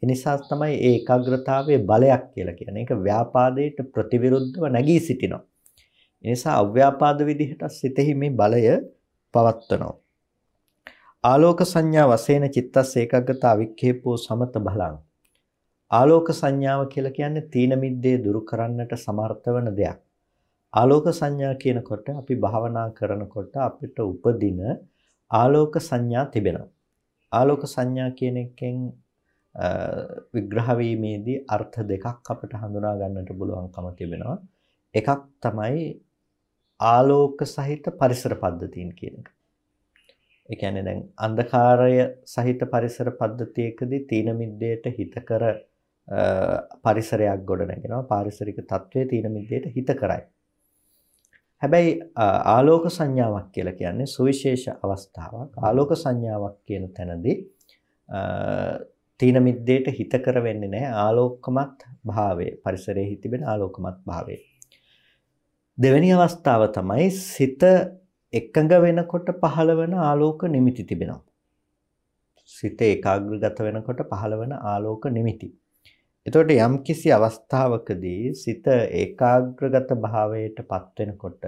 ඒ නිසා තමයි ඒ ඒකාග්‍රතාවයේ බලයක් කියලා කියන්නේ. ඒක ව්‍යාපාදයට ප්‍රතිවිරුද්ධව නැගී සිටිනවා. ඒ නිසා අව්‍යාපාද විදිහට සිතෙහි මේ බලය පවත්වනවා. ආලෝක සංඥා වශයෙන් චිත්තස් ඒකාග්‍රතාව වික්ඛේපෝ සමත බලං. ආලෝක සංඥාව කියලා කියන්නේ තීන මිද්දේ දුරු කරන්නට සමර්ථ වන දෙයක්. ආලෝක සංඥා කියනකොට අපි භාවනා කරනකොට අපිට උපදින ආලෝක සංඥා තිබෙනවා. ආලෝක සංඥා කියන එකෙන් විග්‍රහ වීමේදී අර්ථ දෙකක් අපිට හඳුනා ගන්නට පුළුවන්කම තිබෙනවා. එකක් තමයි ආලෝක සහිත පරිසර පද්ධතීන් කියන එක. ඒ කියන්නේ දැන් අන්ධකාරය සහිත පරිසර පද්ධතියකදී තීන මිද්දේට හිතකර පරිසරයක් ගොඩනගෙනවා. පාරිසරික තත්වයේ තීන මිද්දේට හිත කරයි. හැබැයි ආලෝක සංඥාවක් කියලා කියන්නේ සුවිශේෂ අවස්ථාවක්. ආලෝක සංඥාවක් කියන තැනදී තීන මිද්දේට හිත කර වෙන්නේ නැහැ ආලෝකමත් භාවය පරිසරයේ තිබෙන ආලෝකමත් භාවය දෙවෙනි අවස්ථාව තමයි සිත එකඟ වෙනකොට පහළ වෙන ආලෝක නිමිති තිබෙනවා. සිත ඒකාග්‍රගත වෙනකොට පහළ වෙන ආලෝක නිමිති. එතකොට යම්කිසි අවස්ථාවකදී සිත ඒකාග්‍රගත භාවයට පත් වෙනකොට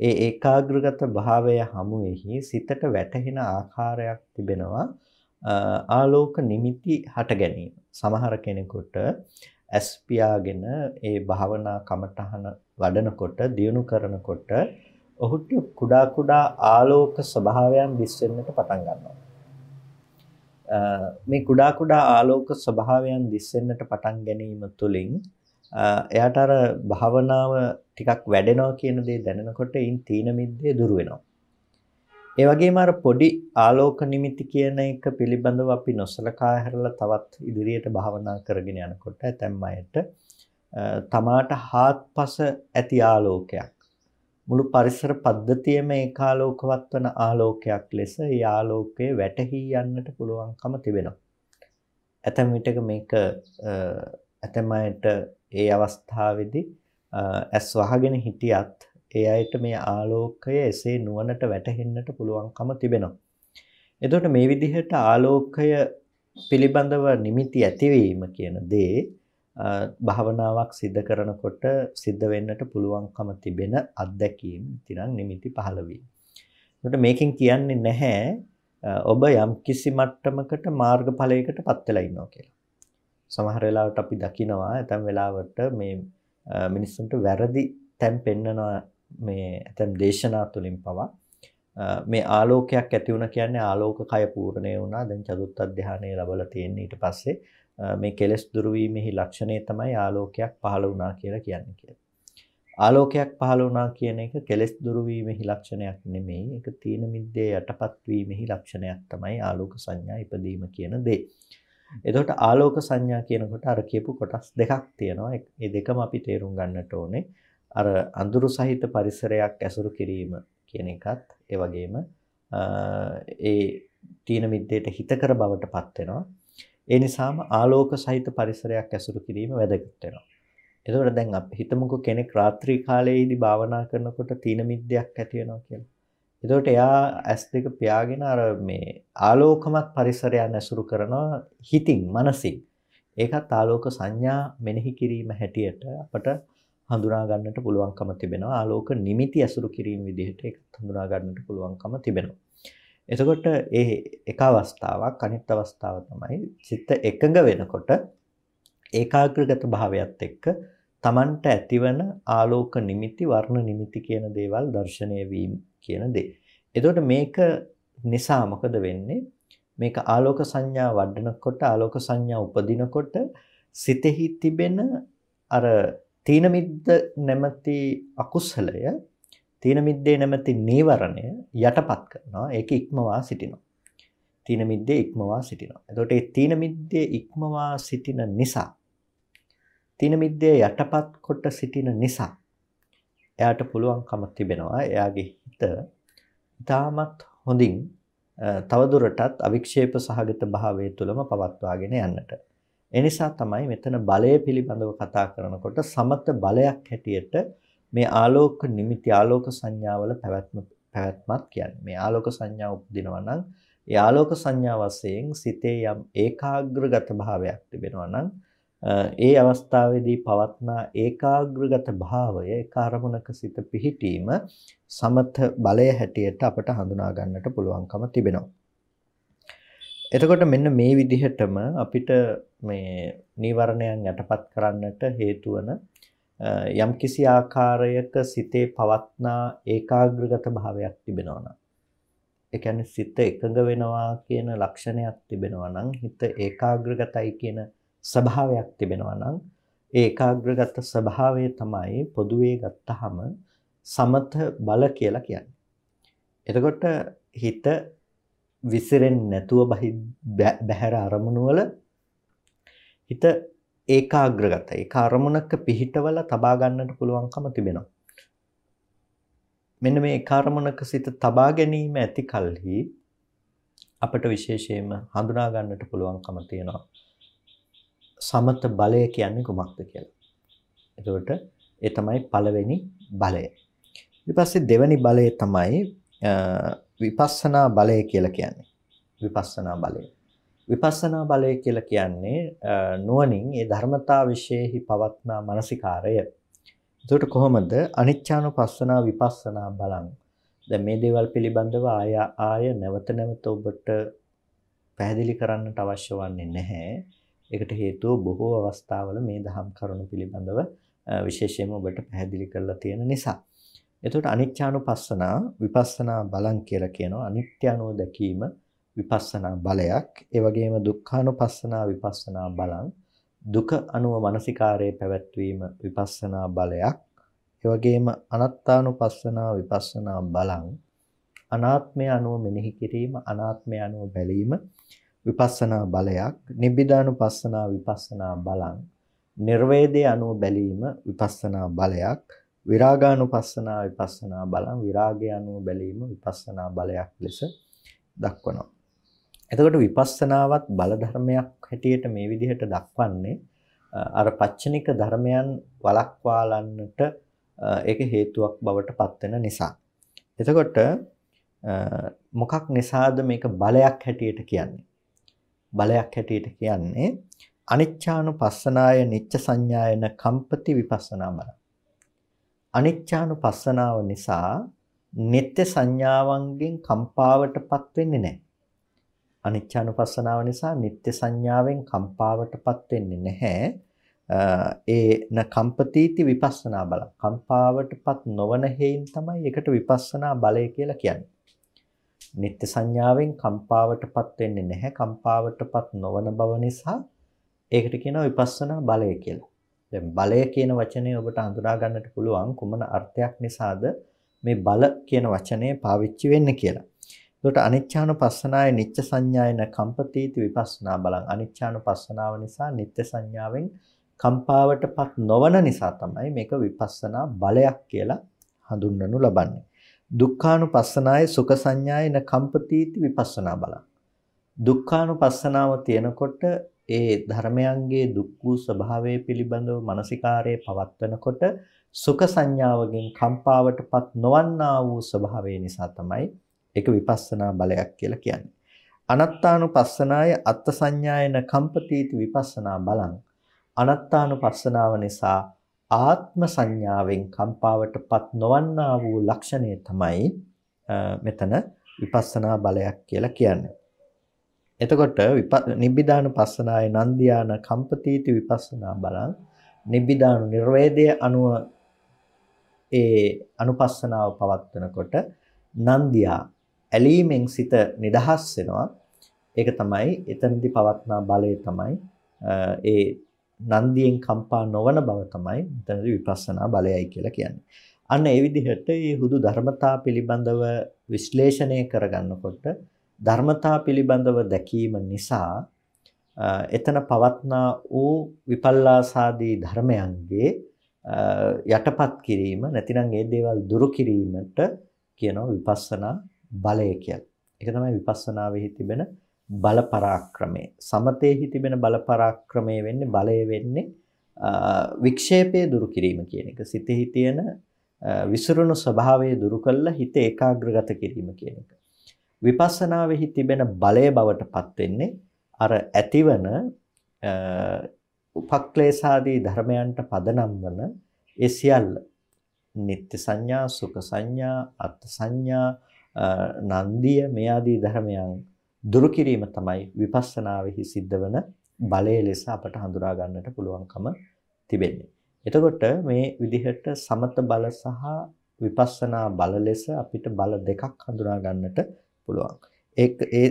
ඒ ඒකාග්‍රගත භාවය හමුවේහි සිතට වැටහෙන ආකාරයක් තිබෙනවා ආලෝක නිමිති හට ගැනීම. සමහර කෙනෙකුට ඇස් පියාගෙන ඒ භාවනා කමඨහන වඩනකොට දියුණු කරනකොට ඔහුට කුඩා කුඩා ආලෝක ස්වභාවයන් දිස් වෙන්නට පටන් ගන්නවා. මේ කුඩා කුඩා ආලෝක ස්වභාවයන් දිස් වෙන්නට පටන් ගැනීම තුළින් එයාට අර භාවනාව ටිකක් වැඩෙනවා කියන දේ දැනෙනකොට ඉන් තීන මිද්දේ දුර වෙනවා. ඒ වගේම අර පොඩි ආලෝක නිමිති කියන එක පිළිබඳව අපි නොසලකා හැරලා තවත් ඉදිරියට භාවනා කරගෙන යනකොට ඇතැම් අයට තමාට හාත්පස ඇති ආලෝකයක් මුළු පරිසර පද්ධතියම ඒකාලෝකවත් වන ආලෝකයක් ලෙස ඒ ආලෝකය වැටහි යන්නට පුළුවන්කම තිබෙනවා. ඇතැම් විටක මේක ඇතැම් අයට ඒ අවස්ථාවේදී ඇස් වහගෙන හිටියත් ඒ අයට මේ ආලෝකය එසේ නුවණට වැටහෙන්නට පුළුවන්කම තිබෙනවා. එතකොට මේ විදිහට ආලෝකය පිළිබඳව නිමිති ඇතිවීම කියන දේ භාවනාවක් සිද්ධ කරනකොට සිද්ධ වෙන්නට පුළුවන්කම තිබෙන අත්දැකීම් තිනම් නිමිති පහළ වීම. එතකොට මේකෙන් කියන්නේ නැහැ ඔබ යම් කිසි මට්ටමකට මාර්ගඵලයකට පත් වෙලා ඉන්නවා කියලා. සමහර වෙලාවට අපි දකිනවා ඇතම් වෙලාවට මේ මිනිස්සුන්ට වැරදි තැන් පෙන්නනවා මේ ඇතම් දේශනා තුලින් පවා මේ ආලෝකයක් ඇති වුණා කියන්නේ ආලෝක කය පූර්ණේ වුණා දැන් චතුත් අධ්‍යානය ලැබලා තියෙන ඊට පස්සේ මේ කෙලෙස් දුරු වීමෙහි ලක්ෂණය තමයි ආලෝකයක් පහළ වුණා කියලා කියන්නේ කියලා. ආලෝකයක් පහළ වුණා කියන එක කෙලෙස් දුරු වීමෙහි ලක්ෂණයක් නෙමෙයි. ඒක තීන මිද්දේ යටපත් වීමෙහි ලක්ෂණයක් තමයි ආලෝක සංඥා ඉපදීම කියන දේ. එතකොට ආලෝක සංඥා කියනකොට අර කියපු කොටස් දෙකක් තියෙනවා. ඒ දෙකම අපි තේරුම් ගන්නට ඕනේ. අර අඳුරු සහිත පරිසරයක් ඇසුරු කිරීම කියන එකත් ඒ වගේම ඒ තීන මිද්දේට හිතකර බවට පත් වෙනවා. ඒ නිසාම ආලෝක සහිත පරිසරයක් ඇසුරු කිරීම වැදගත් වෙනවා. එතකොට දැන් අපි හිතමුකෝ කෙනෙක් රාත්‍රී කාලයේදී භාවනා කරනකොට තීන මිද්දයක් ඇති වෙනවා කියලා. එතකොට එයා ඇස් දෙක පියාගෙන අර මේ ආලෝකමත් පරිසරයක් ඇසුරු කරනවා හිතින් මනසින්. ඒකත් ආලෝක සංඥා මෙනෙහි කිරීම හැටියට අපට හඳුනා ගන්නට පුළුවන්කම තිබෙනවා. ආලෝක නිමිති ඇසුරු කිරීම විදිහට ඒකත් හඳුනා ගන්නට පුළුවන්කම තිබෙනවා. එතකොට ඒ එක අවස්ථාවක් අනිත් අවස්ථාව තමයි සිත එකඟ වෙනකොට ඒකාග්‍රගත භාවයත් එක්ක Tamanට ඇතිවන ආලෝක නිමිති වර්ණ නිමිති කියන දේවල් දැర్శණය වීම කියන දේ. එතකොට මේක නිසා මොකද වෙන්නේ? මේක ආලෝක සංඥා වඩනකොට ආලෝක සංඥා උපදිනකොට සිතෙහි තිබෙන අර තීන මිද්ද නැමැති අකුසලය තීන මිද්දේ නැමැති නීවරණය යටපත් කරනවා. ඒක ඉක්මවා සිටිනවා. තීන මිද්දේ ඉක්මවා සිටිනවා. එතකොට ඒ තීන මිද්දේ ඉක්මවා සිටින නිසා තීන මිද්දේ යටපත් කොට සිටින නිසා එයාට පුළුවන්කම තිබෙනවා. එයාගේ හිත ඉතාමත් හොඳින් තවදුරටත් අවික්ෂේප සහගත භාවයේ තුලම පවත්වාගෙන යන්නට. ඒ නිසා තමයි මෙතන බලය පිළිබඳව කතා කරනකොට සමත බලයක් හැටියට මේ ආලෝක නිමිති ආලෝක සංඥාවල පැවැත්ම පැවැත්මක් කියන්නේ. මේ ආලෝක සංඥා උපදිනවා නම් ඒ ආලෝක සංඥා වශයෙන් සිතේ යම් ඒකාග්‍රගත භාවයක් තිබෙනවා නම් ඒ අවස්ථාවේදී පවත්නා ඒකාග්‍රගත භාවය ඒකාරමුණක සිත පිහිටීම සමත බලය හැටියට අපට හඳුනා ගන්නට පුළුවන්කම තිබෙනවා. එතකොට මෙන්න මේ විදිහටම අපිට මේ නීවරණයන් යටපත් කරන්නට හේතු වන යම්කිසි ආකාරයක සිතේ පවත්නා ඒකාග්‍රගත භාවයක් තිබෙනවා නම් ඒ කියන්නේ සිත එකඟ වෙනවා කියන ලක්ෂණයක් තිබෙනවා නම් හිත ඒකාග්‍රගතයි කියන ස්වභාවයක් තිබෙනවා නම් ඒ ඒකාග්‍රගත ස්වභාවය තමයි පොදුවේ ගත්තහම සමත බල කියලා කියන්නේ. එතකොට හිත විසිරෙන්නේ නැතුව බහැර අරමුණු වල හිත ඒකාග්‍රගත ඒක අරමුණක පිහිටවල තබා ගන්නට පුළුවන්කම තිබෙනවා. මෙන්න මේ ඒකාරමුණක සිත තබා ගැනීම ඇති කලෙහි අපට විශේෂයෙන්ම හඳුනා ගන්නට පුළුවන්කම තියෙනවා. සමත බලය කියන්නේ කුමක්ද කියලා. එතකොට ඒ තමයි පළවෙනි බලය. ඊට පස්සේ දෙවෙනි බලය තමයි විපස්සනා බලය කියලා කියන්නේ. විපස්සනා බලය. විපස්සනා බලය කියලා කියන්නේ නුවණින් ඒ ධර්මතා વિશેහි පවත්නා මානසිකාරය. එතකොට කොහොමද අනිච්චානුපස්සනා විපස්සනා බලං දැන් මේ දේවල් පිළිබඳව ආය ආය නැවත නැවත ඔබට පැහැදිලි කරන්නට අවශ්‍ය වන්නේ නැහැ. ඒකට හේතුව බොහෝ අවස්ථාවල මේ දහම් කරුණු පිළිබඳව විශේෂයෙන්ම ඔබට පැහැදිලි කරලා තියෙන නිසා. එතකොට අනිච්චානුපස්සනා විපස්සනා බලං කියලා කියනවා. අනිත්‍ය අනුව දැකීම විපස්සනා බලයක්. ඒ වගේම දුක්ඛානුපස්සනා විපස්සනා බලං දුක අනුව මානසිකාරයේ පැවැත්වීම විපස්සනා බලයක්. ඒ වගේම අනත්තානුපස්සනා විපස්සනා බලං අනාත්මය අනුව මෙනෙහි කිරීම අනාත්මය අනුව බැලීම විපස්සනා බලයක් නිබ්බිදානුපස්සනා විපස්සනා බලං නිර්වේදයේ අනුව බැලීම විපස්සනා බලයක් විරාගානුපස්සනා විපස්සනා බලං විරාගය අනුව බැලීම විපස්සනා බලයක් ලෙස දක්වනවා. එතකොට විපස්සනාවත් බල ධර්මයක් හැටියට මේ විදිහට දක්වන්නේ අර පච්චනික ධර්මයන් වළක්වාලන්නට ඒක හේතුවක් බවට පත්වෙන නිසා. එතකොට මොකක් නිසාද මේක බලයක් හැටියට කියන්නේ? බලයක් හැටියට කියන්නේ අනිච්චානුපස්සනාය නිච්ච සංඥායන කම්පති විපස්සනා බල. අනිච්චානුපස්සනාව නිසා නිත්‍ය සංඥාවන්ගෙන් කම්පාවටපත් වෙන්නේ නැහැ. අනිච්චානුපස්සනාව නිසා නිත්‍ය සංඥාවෙන් කම්පාවටපත් වෙන්නේ නැහැ. ඒ න කම්පතිති විපස්සනා බල. කම්පාවටපත් නොවන හේයින් තමයි ඒකට විපස්සනා බලය කියලා කියන්නේ. නිත්‍ය සංඥාවෙන් කම්පාවටපත් වෙන්නේ නැහැ. කම්පාවටපත් නොවන බව නිසා ඒකට කියනවා විපස්සනා බලය කියලා. දැන් බලය කියන වචනේ ඔබට හඳුනා ගන්නට පුළුවන් කුමන අර්ථයක් නිසාද මේ බල කියන වචනේ පාවිච්චි වෙන්නේ කියලා. ඒකට අනිච්චානුපස්සනාය නිච්ච සංඥායන කම්පතිති විපස්සනා බලං අනිච්චානුපස්සනාව නිසා නිත්‍ය සංඥාවෙන් කම්පාවටපත් නොවන නිසා තමයි මේක විපස්සනා බලයක් කියලා හඳුන්වනු ලබන්නේ. දුක්ඛානුපස්සනාය සුඛ සංඥායන කම්පතිති විපස්සනා බලං. දුක්ඛානුපස්සනාව තියෙනකොට ඒ ධර්මයන්ගේ දුක් වූ ස්වභාවය පිළිබඳව මානසිකාරයේ පවත්වනකොට සුඛ සංඥාවකින් කම්පාවටපත් නොවන්නා වූ ස්වභාවය නිසා තමයි ඒක විපස්සනා බලයක් කියලා කියන්නේ. අනත්තානුපස්සනාය අත්ත් සංඥායන කම්පතිති විපස්සනා බලං. අනත්තානුපස්සනාව නිසා ආත්ම සංඥාවෙන් කම්පාවටපත් නොවන්නා වූ ලක්ෂණය තමයි මෙතන විපස්සනා බලයක් කියලා කියන්නේ. එතකොට නිබ්බිදානුපස්සනාය නන්දියාන කම්පතිති විපස්සනා බලං නිබ්බිදානු නිර්වේදයේ අනුව ඒ අනුපස්සනාව පවත්වනකොට නන්දියා ඇලීමෙන් සිත නිදහස් වෙනවා. ඒක තමයි එතනදී පවත්නා බලය තමයි ඒ නන්දියෙන් කම්පා නොවන බව තමයි මෙතනදී විපස්සනා බලයයි කියලා කියන්නේ. අන්න ඒ විදිහට මේ හුදු ධර්මතා පිළිබඳව විශ්ලේෂණය කරගන්නකොට ධර්මතා පිළිබඳව දැකීම නිසා එතන පවත්නා වූ විපල්ලාසාදී ධර්මයන්ගේ යටපත් කිරීම නැතිනම් ඒ දේවල් දුරු කිරීමට කියනවා විපස්සනා බලය කියලා. ඒක තමයි විපස්සනාවේහි තිබෙන බල පරාක්‍රමය. සමතේහි තිබෙන බල පරාක්‍රමය වෙන්නේ බලය වෙන්නේ වික්ෂේපය දුරු කිරීම කියන එක. සිතෙහි තියෙන විසිරුණු ස්වභාවය දුරු කළා හිත ඒකාග්‍රගත කිරීම කියන එක. විපස්සනාවේහි තිබෙන බලය බවට පත් වෙන්නේ අර ඇතිවන උපක්ලේශාදී ධර්මයන්ට පදනම් වන ඒ සියල්ල නිත්‍ය සංඥා සුඛ සංඥා අත් සංඥා නන්දිය මේ ආදී ධර්මයන් දුරු කිරීම තමයි විපස්සනාවෙහි සිද්ධ වන බලය ලෙස අපට හඳුනා ගන්නට පුළුවන්කම තිබෙන්නේ. එතකොට මේ විදිහට සමත බල සහ විපස්සනා බල ලෙස අපිට බල දෙකක් හඳුනා ගන්නට පුළුවන්. ඒක ඒ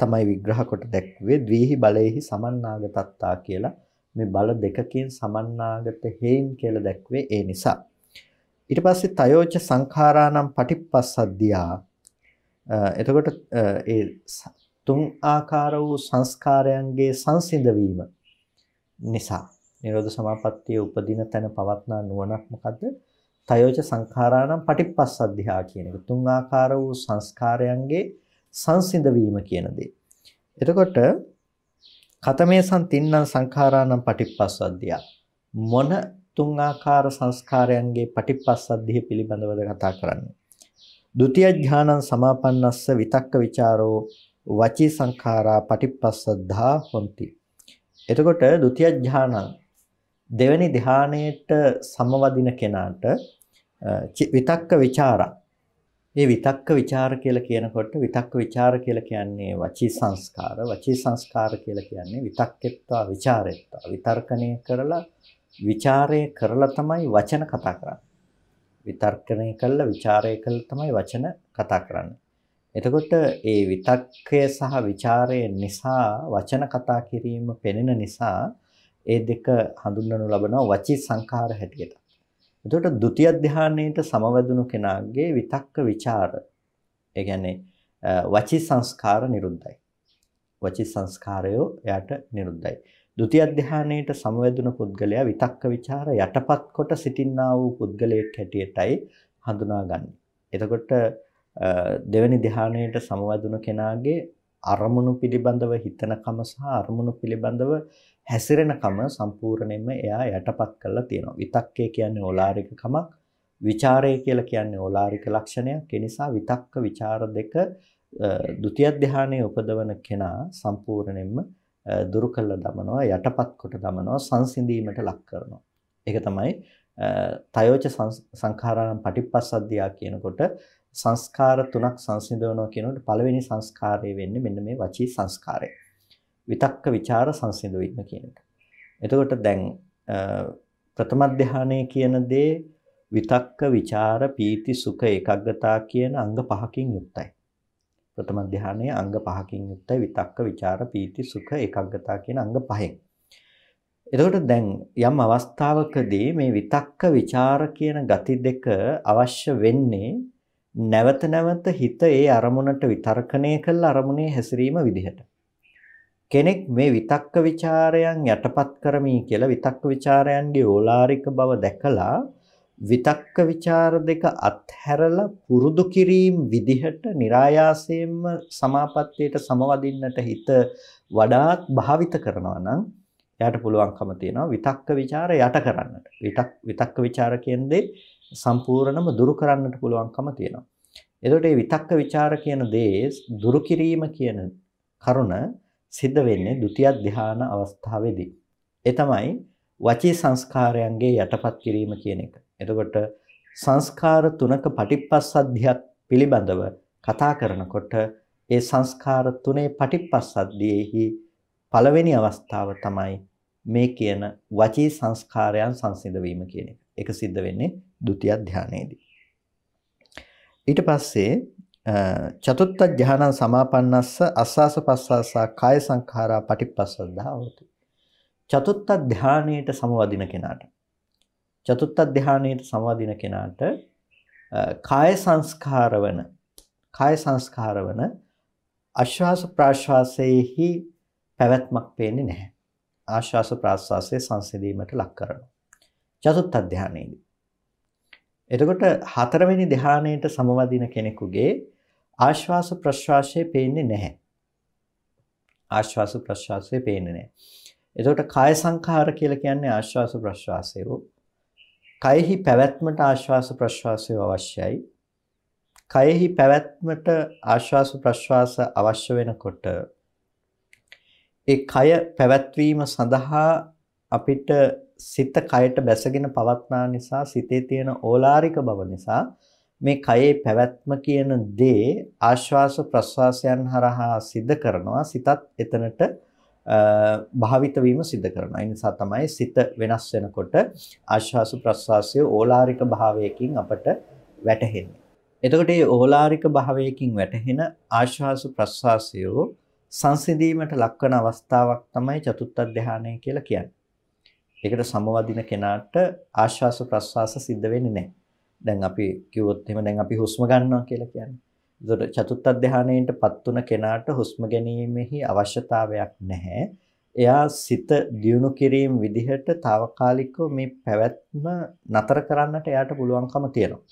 තමයි විග්‍රහ කොට දැක්වේ ද්විහි බලයේහි සමන්නාගතත්තා කියලා මේ බල දෙකකින් සමන්නාගත හේයින් කියලා දැක්වේ ඒ නිසා. ඊට පස්සේ තයෝච සංඛාරානම් පටිප්පස්සද්ධියා එතකොට ඒ තුන් ආකාර වූ සංස්කාරයන්ගේ සංසිඳවීම නිසා නිරෝධ සමාපත්තිය උපදින තැන පවත්නා නුවණක් මොකද්ද? තයෝච සංඛාරානම් පටිප්පස්සද්ධියා කියන එක. තුන් ආකාර වූ සංස්කාරයන්ගේ සංසිඳවීම කියන දේ. එතකොට කතමේසං තින්නම් සංඛාරානම් පටිප්පස්සද්ධිය මොන තුන් ආකාර සංස්කාරයන්ගේ පටිප්පස්සද්ධිය පිළිබඳවද කතා කරන්නේ ද්විතිය ඥානං සමාපන්නස්ස විතක්ක ਵਿਚාරෝ වචී සංඛාරා පටිපස්සද්ධා හොಂತಿ. එතකොට ද්විතිය ඥානං දෙවෙනි ධානයේට සමවදින කෙනාට විතක්ක ਵਿਚාරා. මේ විතක්ක ਵਿਚාර කියලා කියනකොට විතක්ක ਵਿਚාර කියලා කියන්නේ වචී සංස්කාර වචී සංස්කාර කියලා කියන්නේ විතක්කෙත්වා ਵਿਚාරෙත්වා. විතර්කණය කරලා ਵਿਚාරය කරලා තමයි වචන කතා කරන්නේ. විතර්කණය කළා ਵਿਚාරය කළා තමයි වචන කතා කරන්නේ. එතකොට ඒ විතක්කය සහ ਵਿਚාරය නිසා වචන කතා කිරීම පෙනෙන නිසා ඒ දෙක හඳුන්වනු ලබනවා වචී සංඛාර හැටියට. එතකොට ဒုတိ ය ධානයේට සමවැදුණු කෙනාගේ විතක්ක ਵਿਚාර ඒ කියන්නේ වචී සංස්කාර නිරුද්ධයි. වචී සංස්කාරය එයාට නිරුද්ධයි. ද්විතිය ධානයේට සමවැදුණු පුද්ගලයා විතක්ක ਵਿਚාර යටපත් කොට සිටින්නා වූ පුද්ගලයෙක් හැටියටයි හඳුනාගන්නේ. එතකොට දෙවැනි ධානයේට සමවැදුණු කෙනාගේ අරමුණු පිළිබඳව හිතනකම සහ අරමුණු පිළිබඳව හැසිරෙනකම සම්පූර්ණයෙන්ම එයා යටපත් කරලා තියෙනවා. විතක්කය කියන්නේ ඕලාරිකකමක්, ਵਿਚාරය කියලා කියන්නේ ඕලාරික ලක්ෂණයක්. ඒ නිසා විතක්ක ਵਿਚාර දෙක ද්විතිය ධානයේ උපදවන කෙනා සම්පූර්ණයෙන්ම දුරු කළා දමනවා යටපත් කොට දමනවා සංසිඳීමට ලක් කරනවා. ඒක තමයි තයෝච සංඛාරානම් පටිප්පස්සද්ධියා කියනකොට සංස්කාර තුනක් සංසිඳවනවා කියනකොට පළවෙනි සංස්කාරය වෙන්නේ මෙන්න මේ වචී සංස්කාරය. විතක්ක ਵਿਚාර සංසිඳවීම කියන එක. එතකොට දැන් ප්‍රථම ධානයේ කියන දේ විතක්ක ਵਿਚාර පීති සුඛ ඒකග්ගතා කියන අංග පහකින් යුක්තයි. ප්‍රථම ධානයේ අංග පහකින් යුක්තයි විතක්ක, ਵਿਚාර, පීති, සුඛ, ඒකාග්‍රතාව කියන අංග පහෙන්. එතකොට දැන් යම් අවස්ථාවකදී මේ විතක්ක, ਵਿਚාර කියන ගති දෙක අවශ්‍ය වෙන්නේ නැවත නැවත හිත ඒ අරමුණට විතර්කණය කළ අරමුණේ හැසිරීම විදිහට. කෙනෙක් මේ විතක්ක ਵਿਚාරයන් යටපත් කරමි කියලා විතක්ක ਵਿਚාරයන්ගේ ඕලාරික බව දැකලා විතක්ක ਵਿਚාර දෙක අත්හැරලා පුරුදු කිරීම විදිහට નિરાයාසයෙන්ම සමාපත්තියට සමවදින්නට හිත වඩාත් භාවිත කරනවා නම් එයාට පුළුවන්කම තියෙනවා විතක්ක ਵਿਚාර යට කරන්නට. විතක් විතක්ක ਵਿਚාර කියන දේ සම්පූර්ණම දුරු කරන්නට පුළුවන්කම තියෙනවා. එතකොට මේ විතක්ක ਵਿਚාර කියන දේ දුරු කිරීම කියන කරුණ සිද්ධ වෙන්නේ ဒုတိ ය ධානා අවස්ථාවේදී. ඒ තමයි වචී සංස්කාරයන්ගේ යටපත් කිරීම කියන එක. එතකොට සංස්කාර තුනක පටිපස්සද්ධියක් පිළිබඳව කතා කරනකොට ඒ සංස්කාර තුනේ පටිපස්සද්ධියේහි පළවෙනි අවස්ථාව තමයි මේ කියන වචී සංස්කාරයන් සංසිඳ වීම කියන එක. ඒක සිද්ධ වෙන්නේ ဒုတိ ය ධානයේදී. ඊට පස්සේ චතුත්ථ ධානං සමාපන්නස්ස අස්සාස පස්සාසා කාය සංඛාරා පටිපස්සද්ධා හොති. චතුත්ථ ධානයේට සමවදින කෙනාට චතුත්ථ ධානයේට සමවදින කෙනාට කාය සංස්කාරවන කාය සංස්කාරවන ආශ්වාස ප්‍රාශ්වාසයේහි පැවැත්මක් පේන්නේ නැහැ. ආශ්වාස ප්‍රාශ්වාසයේ සංසිඳීමට ලක් කරනවා. චතුත්ථ ධානයේදී. එතකොට හතරවෙනි ධානයේට සමවදින කෙනෙකුගේ ආශ්වාස ප්‍රශ්වාසයේ පේන්නේ නැහැ. ආශ්වාස ප්‍රශ්වාසයේ පේන්නේ නැහැ. එතකොට කාය සංඛාර කියලා කියන්නේ ආශ්වාස ප්‍රශ්වාසය. කයෙහි පැවැත්මට ආශ්වාස ප්‍රශ්වාසය අවශ්‍යයි. කයෙහි පැවැත්මට ආශ්වාස ප්‍රශ්වාස අවශ්‍ය වෙනකොට ඒ කය පැවැත්වීම සඳහා අපිට සිත කයට බැසගෙන පවත්නා නිසා සිතේ තියෙන ඕලාරික බව නිසා මේ කයේ පැවැත්ම කියන දේ ආශ්වාස ප්‍රශ්වාසයන් හරහා සිද්ධ කරනවා සිතත් එතනට භාවිත වීම සිද්ධ කරනවා. ඒ නිසා තමයි සිත වෙනස් වෙනකොට ආශ්වාස ප්‍රශ්වාසයේ ඕලාරික භාවයකින් අපට වැටහෙන්නේ. එතකොට මේ ඕලාරික භාවයකින් වැටහෙන ආශ්වාස ප්‍රශ්වාසය සංසිඳීමට ලක්වන අවස්ථාවක් තමයි චතුත්ථ ධානය කියලා කියන්නේ. ඒකට සමවදින කෙනාට ආශ්වාස ප්‍රශ්වාස සිද්ධ වෙන්නේ නැහැ. දැන් අපි කිව්වොත් එහෙම දැන් අපි හුස්ම ගන්නවා කියලා කියන්නේ. ඒකට චතුත්ථ ධානයෙන්ටපත් තුන කෙනාට හුස්ම ගැනීමෙහි අවශ්‍යතාවයක් නැහැ. එයා සිත දියුණු කිරීම විදිහට తాවකාලිකව මේ පැවැත්ම නතර කරන්නට එයාට පුළුවන්කම තියෙනවා.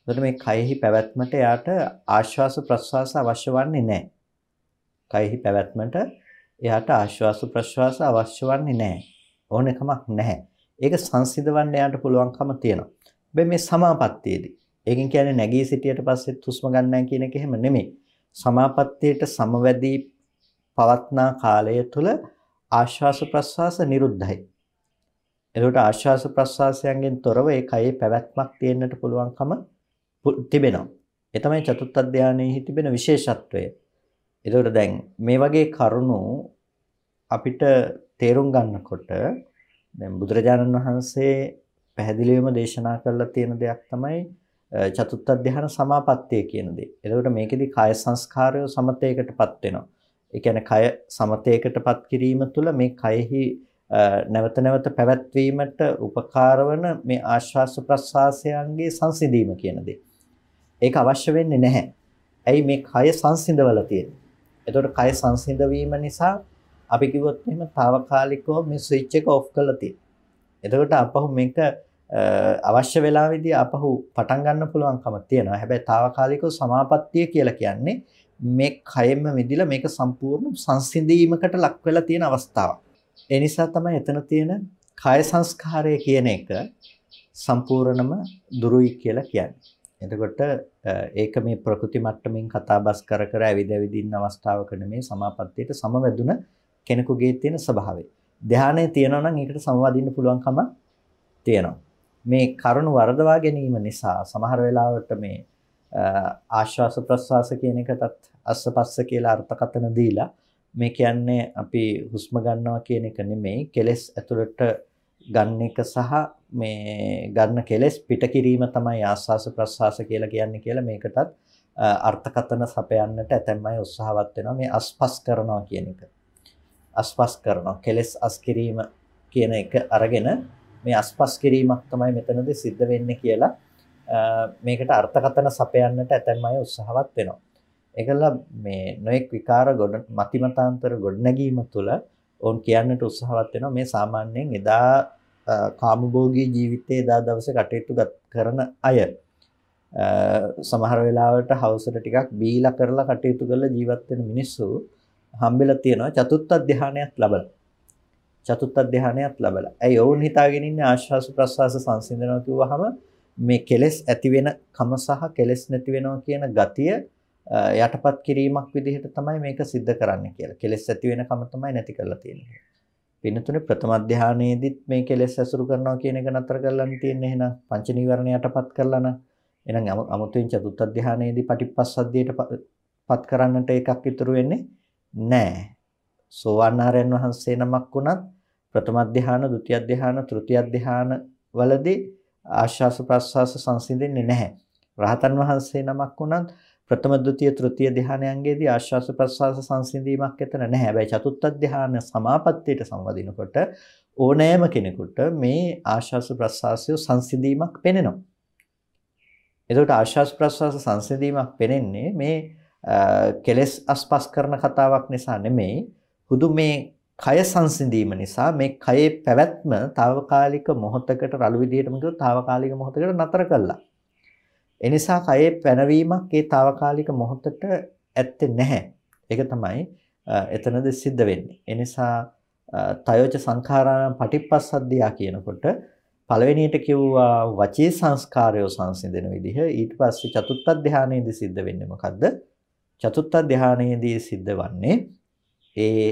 එතකොට මේ කයෙහි පැවැත්මට එයාට ආශ්වාස ප්‍රශ්වාස අවශ්‍ය වන්නේ නැහැ. කයෙහි පැවැත්මට එයාට ආශ්වාස ප්‍රශ්වාස අවශ්‍ය වන්නේ නැහැ. ඕන එකමක් නැහැ. ඒක සංසිඳවන්න එයාට පුළුවන්කම තියෙනවා. හැබැයි මේ සමාපත්තියේදී ඒකෙන් කියන්නේ නැගී සිටියට පස්සෙත් හුස්ම ගන්නෑ කියන එක එහෙම නෙමෙයි. සමාපත්තියට සමවැදී පවත්නා කාලය තුල ආශ්වාස ප්‍රශ්වාස නිරුද්ධයි. එතකොට ආශ්වාස ප්‍රශ්වාසයන්ගෙන් තොරව ඒ කයේ පැවැත්මක් තියෙන්නට පුළුවන්කම තිබෙනවා. ඒ තමයි චතුත්ථ ධානයේ තිබෙන විශේෂත්වය. එතකොට දැන් මේ වගේ කරුණු අපිට තේරුම් ගන්නකොට දැන් බුදුරජාණන් වහන්සේ පැහැදිලිවම දේශනා කරලා තියෙන දෙයක් තමයි චතුත්ථ ධ්‍යාන සමාපත්තිය කියන දේ. එතකොට මේකෙදි කාය සංස්කාරය සමතේකටපත් වෙනවා. ඒ කියන්නේ කය සමතේකටපත් කිරීම තුළ මේ කයෙහි නැවත නැවත පැවැත්වීමට උපකාර වන මේ ආශ්වාස ප්‍රශ්වාසයන්ගේ සංසිඳීම කියන දේ. ඒක අවශ්‍ය වෙන්නේ නැහැ. ඇයි මේ කය සංසිඳවලා තියෙන්නේ? එතකොට කය සංසිඳ වීම නිසා අපි කිව්වොත් එහෙම తాවකාලිකව මේ ස්විච් එක ඔෆ් කරලා තියෙනවා. එතකොට අපහු මේක අවශ්‍ය වෙලාවෙදී අපහු පටන් ගන්න පුළුවන්කම තියෙනවා. හැබැයි తాවකාලිකව සමාපත්තිය කියලා කියන්නේ මේ කයෙම මිදිලා මේක සම්පූර්ණ සංසිඳීමකට ලක් වෙලා තියෙන අවස්ථාවක්. ඒ නිසා තමයි එතන තියෙන කාය සංස්කාරය කියන එක සම්පූර්ණම දුරුයි කියලා කියන්නේ. එතකොට ඒක මේ ප්‍රකෘති මට්ටමින් කතාබස් කර කර ඇවිද ඇවිද ඉන්න අවස්ථාවක නෙමේ සමාපත්තියට සමවැදුන කෙනෙකුගේ තියෙන ස්වභාවය. ධානය තියෙනවා නම් ඒකට සමවදින්න පුළුවන්කම තියෙනවා. මේ කරුණ වරදවා ගැනීම නිසා සමහර වෙලාවට මේ ආශ්වාස ප්‍රශ්වාස කියන එකටත් අස්සපස්ස කියලා අර්ථකථන දීලා මේ කියන්නේ අපි හුස්ම ගන්නවා කියන එක නෙමෙයි කෙලස් ඇතුළට ගන්න එක සහ මේ ගන්න කෙලස් පිට කිරීම තමයි ආස්වාස ප්‍රස්වාස කියලා කියන්නේ කියලා මේකටත් අර්ථකථන සපයන්නට ඇතැම් අය උත්සාහවත් වෙනවා මේ අස්පස් කරනවා කියන එක. අස්පස් කරනවා කෙලස් අස් කිරීම කියන එක අරගෙන මේ අස්පස් කිරීමක් තමයි මෙතනදී සිද්ධ වෙන්නේ කියලා මේකට අර්ථකථන සපයන්නට ඇතැම් අය උත්සාහවත් වෙනවා. ඒකල මේ නොඑක් විකාර ගොඩ මතිමතාන්තර ගොඩනැගීම තුළ ඔවුන් කියන්නට උත්සාහවත් වෙනවා මේ සාමාන්‍යයෙන් එදා කාමභෝගී ජීවිතයේ එදා දවසේ කටයුතු කරන අය සමහර වෙලාවට හවසට ටිකක් බීලා කරලා කටයුතු කරලා ජීවත් වෙන මිනිස්සු හම්බෙලා තියෙනවා චතුත්ථ ධානයත් ලබලා. චතුත්ථ ධානයත් ලබලා. ඇයි ඔවුන් හිතාගෙන ඉන්නේ ආශ්වාස ප්‍රශ්වාස සංසිඳනවා කිව්වහම මේ කෙලෙස් ඇති වෙන කම සහ කෙලෙස් නැති වෙනවා කියන ගතිය යටපත් කිරීමක් විදිහට තමයි මේක सिद्ध කරන්නේ කියලා. කෙලෙස් ඇති වෙන කම තමයි නැති කරලා තියෙන්නේ. පින්නතුනේ ප්‍රථම ධානයේදීත් මේ කෙලෙස් ඇසුරු කරනවා කියන එක නතර කරලානේ තියෙන්නේ එහෙනම් පංච නීවරණ යටපත් කරලා නම් එහෙනම් අමුතුවෙන් චතුත්ථ ධානයේදී පටිපස්සද්ධියට පත් කරන්නට එකක් ඉතුරු වෙන්නේ නැහැ. සෝවාන් ආරයන් වහන්සේ නමක් වුණත් ප්‍රථම ධාන, ဒုတိ ය ධාන, තෘතිය ධාන වලදී ආශ්වාස ප්‍රශ්වාස සංසිඳෙන්නේ නැහැ. රහතන් වහන්සේ නමක් වුණත් ප්‍රථම ද්විතීය තෘතීය ධානයන්ගේදී ආශ්වාස ප්‍රශ්වාස සංසිඳීමක් එතන නැහැ. හැබැයි චතුත්ථ ධාන සමාපත්තියට සංවදිනකොට ඕනෑම කෙනෙකුට මේ ආශ්වාස ප්‍රශ්වාසය සංසිඳීමක් පෙනෙනවා. එතකොට ආශ්වාස ප්‍රශ්වාස සංසිඳීමක් පෙනෙන්නේ මේ කෙලස් අස්පස් කරන කතාවක් නිසා නෙමෙයි. හුදු මේ කය සංසිඳීම නිසා මේ කයේ පැවැත්ම తాවකාලික මොහොතකට රළු විදියටම කිව්වොත් తాවකාලික මොහොතකට නතර කළා. ඒ නිසා කයේ පැනවීමක් ඒ తాවකාලික මොහොතට ඇත්තේ නැහැ. ඒක තමයි එතනද සිද්ධ වෙන්නේ. ඒ නිසා තයෝච සංඛාරාණං පටිප්පස්සද්ධියා කියනකොට පළවෙනියට කිව්වා වචී සංස්කාරයෝ සංසිඳෙන විදිහ ඊට පස්සේ චතුත්ථ ධානයේදී සිද්ධ වෙන්නේ මොකද්ද? චතුත්ථ ධානයේදී සිද්ධ වන්නේ ඒ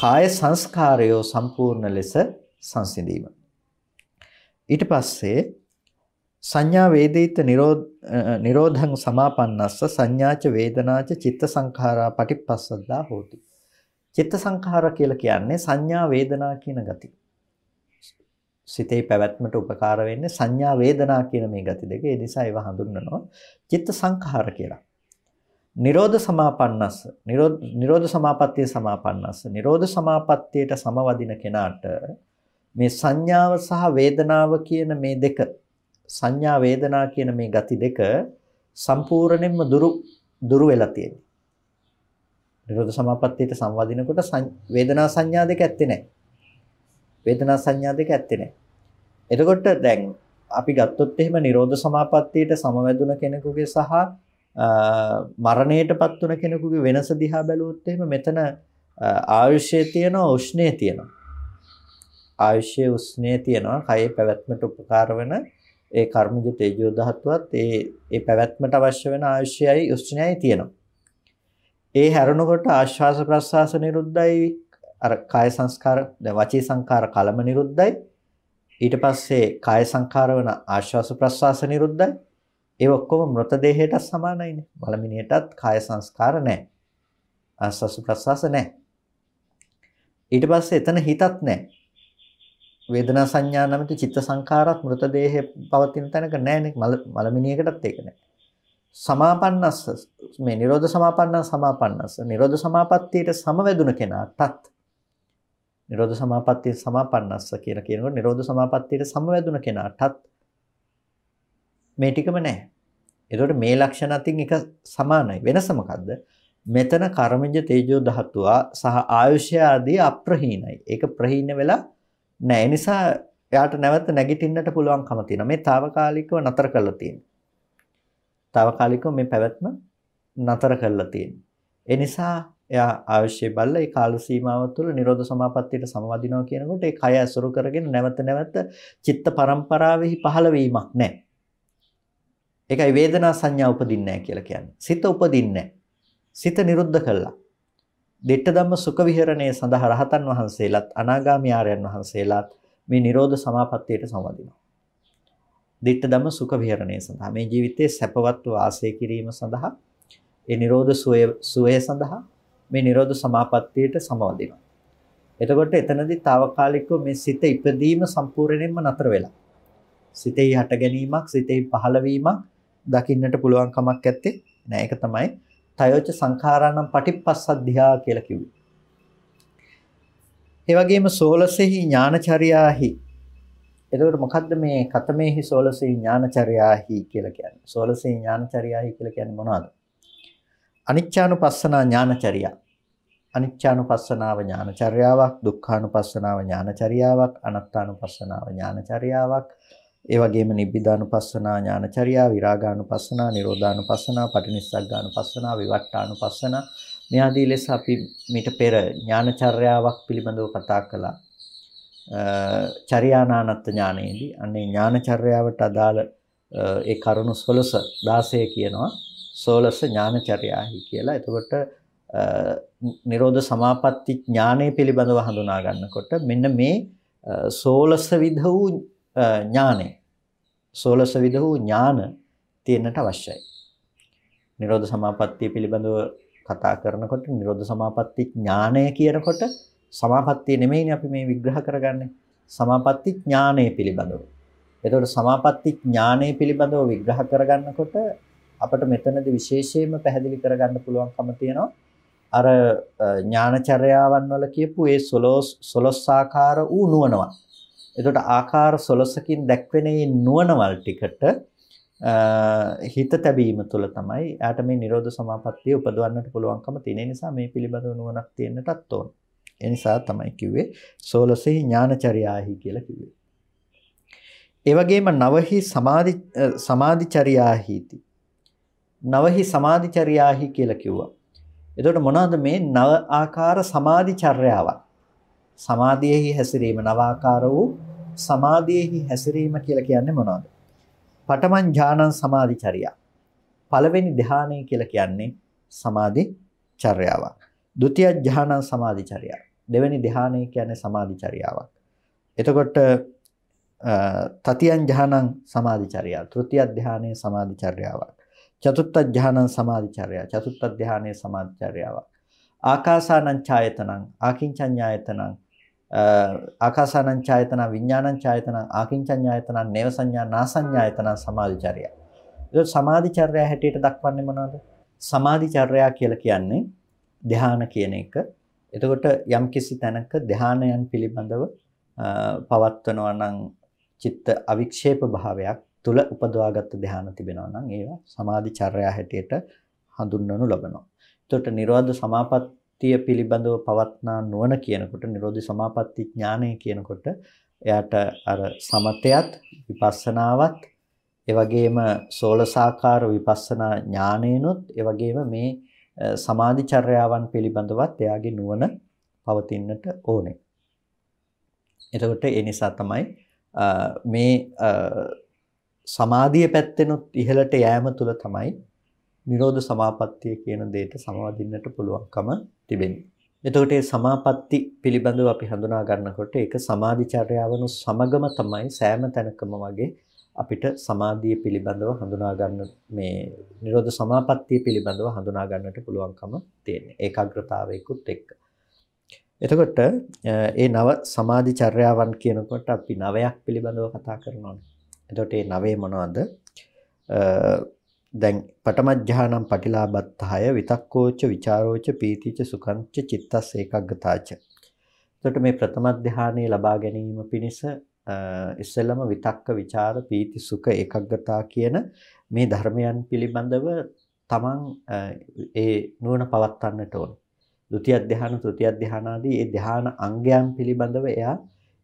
කාය සංස්කාරය සම්පූර්ණ ලෙස සංසිඳීම. ඊට පස්සේ සංඥා වේදිත නිරෝධං සමාපන්නස්ස සංඥාච වේදනාච චිත්ත සංඛාරා පටිපස්සද්දා හෝති. චිත්ත සංඛාර කියලා කියන්නේ සංඥා වේදනා කියන ගති. සිතේ පැවැත්මට උපකාර වෙන්නේ සංඥා වේදනා කියන මේ ගති දෙක. ඒ නිසා ඒවා හඳුන්වනවා චිත්ත සංඛාර කියලා. නිරෝධ සමාපන්නස්ස නිරෝධ සමාපත්තිය සමාපන්නස්ස නිරෝධ සමාපත්තියට සමවදින කෙනාට මේ සංඥාව සහ වේදනාව කියන මේ දෙක සංඥා වේදනා කියන මේ ගති දෙක සම්පූර්ණයෙන්ම දුරු දුරු වෙලා තියෙනවා. නිරෝධ සමාපත්තියට සංවදිනකොට වේදනා සංඥා දෙක ඇත්තේ නැහැ. වේදනා සංඥා දෙක ඇත්තේ නැහැ. එතකොට දැන් අපි ගත්තොත් එහෙම නිරෝධ සමාපත්තියට සමවැදුන කෙනෙකුගේ සහ මරණයටපත් වුණ කෙනෙකුගේ වෙනස දිහා බැලුවොත් එහෙම මෙතන ආයුෂයේ තියෙනවා උෂ්ණයේ තියෙනවා. ආයුෂයේ උෂ්ණයේ තියෙනවා කයේ පැවැත්මට උපකාර වෙන ඒ කර්මජ තේජෝ ධාතුවත් ඒ ඒ පැවැත්මට අවශ්‍ය වෙන ආයුෂයයි උෂ්ණයයි තියෙනවා. ඒ හැරෙනකොට ආශ්වාස ප්‍රශ්වාස නිරුද්ධයි අර කාය සංස්කාර දැන් වචී සංකාර කලම නිරුද්ධයි ඊට පස්සේ කාය සංකාර වන ආශ්වාස ප්‍රශ්වාස නිරුද්ධයි ඒ ඔක්කොම මృత දේහයට සමානයිනේ. බලමිනියටත් කාය සංස්කාර නැහැ. ආස්වාස ප්‍රසවාස නැහැ. ඊට පස්සේ එතන හිතත් නැහැ. වේදනා සංඥා නැමැති චිත්ත සංඛාරත් මృత දේහේ පවතින තැනක නැහැනේ මලමිනියකටත් ඒක නැහැ. සමාපන්නස්ස මේ නිරෝධ සමාපන්න සමාපන්නස්ස නිරෝධ සමාපත්තියට සමවැදුන කෙනාටත් නිරෝධ සමාපත්තිය සමාපන්නස්ස කියලා කියනකොට නිරෝධ සමාපත්තියට සමවැදුන කෙනාටත් මේ ටිකම නැහැ. එතකොට මේ ලක්ෂණ අතින් එක සමානයි. වෙනස මොකද්ද? මෙතන කර්මජ තේජෝ ධාතුව සහ ආයුෂය ආදී අප්‍රහීනයි. ඒක ප්‍රහීන වෙලා නෑ. ඒ නිසා එයාට නැවත නැගිටින්නට පුළුවන්කම තියෙනවා. මේ తాවකාලිකව නතර කරලා තියෙනවා. తాවකාලිකව මේ පැවැත්ම නතර කරලා තියෙනවා. ඒ නිසා එයා අවශ්‍ය බල්ල ඒ කාල සීමාව තුළ නිරෝධ සමාපත්තියට සමවදිනවා කියනකොට ඒ කය අසුරු කරගෙන නැවත නැවත චිත්ත පරම්පරාවෙහි පහළ වීමක් නැහැ. ඒකයි වේදනා සංඥා උපදින්නේ නැහැ කියලා කියන්නේ. සිත උපදින්නේ සිත නිරුද්ධ කළා. දිට්ඨ ධම්ම සුඛ විහරණය සඳහා රහතන් වහන්සේලාත් අනාගාමී ආර්යයන් වහන්සේලාත් මේ Nirodha සමාපත්තියට සමවදිනවා. දිට්ඨ ධම්ම සුඛ විහරණය සඳහා මේ ජීවිතයේ සැපවත් වාසය කිරීම සඳහා ඒ Nirodha සුවය සුවය සඳහා මේ Nirodha සමාපත්තියට සමවදිනවා. එතකොට එතනදී తాවකාලිකව මේ සිත ඉපදීම සම්පූර්ණයෙන්ම නතර වෙලා. සිතෙහි හට ගැනීමක්, සිතෙහි පහළවීමක් දකින්නට පුළුවන් කමක් නැත්තේ. නෑ ඒක තමයි තයෝච සංඛාරානම් පටිපස්සද්ධියා කියලා කිව්වේ. ඒ වගේම සෝලසෙහි ඥානචර්යාහි එතකොට මොකද්ද මේ කතමේහි සෝලසෙහි ඥානචර්යාහි කියලා කියන්නේ? සෝලසෙහි ඥානචර්යාහි කියලා කියන්නේ මොනවද? අනිච්චානුපස්සනා ඥානචර්යා. අනිච්චානුපස්සනාව ඥානචර්යාවක්, දුක්ඛානුපස්සනාව ඥානචර්යාවක්, අනාත්තානුපස්සනාව ඥානචර්යාවක්, ඒ වගේම නිබ්බිදානුපස්සනා ඥානචර්යා විරාගානුපස්සනා නිරෝධානුපස්සනා පටිනිස්සග්ගානුපස්සනා විවට්ටානුපස්සනා මේ ආදී ලෙස අපි මීට පෙර ඥානචර්යාවක් පිළිබඳව කතා කළා චර්යානානත් ඥානයේදී අන්නේ ඥානචර්යාවට අදාළ ඒ කරුණු 16 16 කියනවා 16 ඥානචර්යාහි කියලා. එතකොට නිරෝධ සමාපatti ඥානය පිළිබඳව හඳුනා ගන්නකොට මෙන්න මේ 16 විධ වූ ඥානය සෝලස විද වූ ඥාන තියෙන්නට අවශ්‍යයි. නිරෝධ සමාපත්තිය පිළිබඳව කතා කරනකොට නිරෝධ සමාපatti ඥානය කියනකොට සමාපත්තිය නෙමෙයිනේ අපි මේ විග්‍රහ කරගන්නේ. සමාපatti ඥානය පිළිබඳව. එතකොට සමාපatti ඥානය පිළිබඳව විග්‍රහ කරගන්නකොට අපිට මෙතනදී විශේෂයෙන්ම පැහැදිලි කරගන්න පුළුවන්කම තියෙනවා. අර ඥානචර්යාවන් වල කියපු ඒ සොලොස් සොලොස් ආකාර වූ නුවණවත් එතකොට ආකාර 16කින් දැක්වෙන මේ නුවණවල් ටිකට හිත තැබීම තුළ තමයි යාට මේ Nirodha Samapattiය උපදවන්නට පුළුවන්කම තියෙන නිසා මේ පිළිබඳව නුවණක් තියෙන්නටත් ඕන. ඒ නිසා තමයි කිව්වේ 16 ඥානචර්යාහි කියලා කිව්වේ. ඒ වගේම නවහි සමාධි සමාධිචර්යාහිති. නවහි සමාධිචර්යාහි කියලා කිව්වා. එතකොට මොනවද මේ නව ආකාර සමාධිචර්යාවක්? සමාධියෙහි හැසිරීම නව ආකාර වූ සමාධියෙහි හැසිරීම කියලා කියන්නේ මොනවද? පඨමං ඥානං සමාධිචර්යා. පළවෙනි ධානය කියලා කියන්නේ සමාධි චර්යාවක්. ဒုတိ ය ධානං සමාධිචර්යා. දෙවෙනි ධානය කියන්නේ සමාධිචර්යාවක්. එතකොට තතියං ධානං සමාධිචර්යා. තෘතිය ධානයේ සමාධිචර්යාවක්. චතුත්ථ ධානං සමාධිචර්යා. චතුත්ථ ධානයේ සමාධිචර්යාවක්. ආකාසානං ඡායතනං ආකින්චඤ්ඤායතනං ආකාසානං ඡායතන විඥානං ඡායතන ආකින්චඤ්ඤායතන නේව සංඥා නාසඤ්ඤායතන සමාධිචර්යා. ඒක සමාධිචර්යා හැටියට දක්වන්නේ මොනවද? සමාධිචර්යා කියලා කියන්නේ ධ්‍යාන කියන එක. එතකොට යම්කිසි තැනක ධ්‍යානයන් පිළිබඳව පවත්වනවා නම් චිත්ත අවික්ෂේප භාවයක් තුල උපදවාගත් ධ්‍යාන තිබෙනවා නම් ඒවා සමාධිචර්යා හැටියට හඳුන්වනු ලබනවා. එතකොට නිරෝධ සමාපත්තිය පිළිබඳව පවත්නා නුවණ කියනකොට නිරෝධි සමාපatti ඥානය කියනකොට එයාට අර සමතයත් විපස්සනාවත් ඒ වගේම සෝලසාකාර විපස්සනා ඥානේනොත් ඒ වගේම මේ සමාධිචර්යාවන් පිළිබඳවත් එයාගේ නුවණ පවතින්නට ඕනේ. එතකොට ඒ නිසා තමයි මේ සමාධිය පැත්තෙනුත් ඉහළට යෑම තුළ තමයි නිරෝධ සමාපත්තිය කියන දෙයට සමවදින්නට පුළුවන්කම තිබෙන්නේ. එතකොට මේ සමාපatti පිළිබඳව අපි හඳුනා ගන්නකොට ඒක සමාධිචර්යාවනු සමගම තමයි සෑම තැනකම වගේ අපිට සමාධිය පිළිබඳව හඳුනා ගන්න මේ නිරෝධ සමාපත්තිය පිළිබඳව හඳුනා ගන්නට පුළුවන්කම තියෙන්නේ ඒකාග්‍රතාවයකුත් එක්ක. එතකොට ඒ නව සමාධි චර්යාවන් කියනකොට අපි නවයක් පිළිබඳව කතා කරනවානේ. එතකොට මේ නවේ මොනවද? දැන් පටමජ්ජහානම් පටිලාබත්තාය විතක්කෝච විචාරෝච පීතිච සුඛංච චිත්තස් ඒකග්ගතාච. එතකොට මේ ප්‍රථම ධානය ලබා ගැනීම පිණිස ඉස්සෙල්ලම විතක්ක විචාර පීති සුඛ ඒකග්ගතා කියන මේ ධර්මයන් පිළිබඳව තමන් ඒ නුවණ පවත්වන්නට ඕන. ဒုတိ ය ධාන, තෘතිය ධාන ආදී ඒ ධාන අංගයන් පිළිබඳව එයා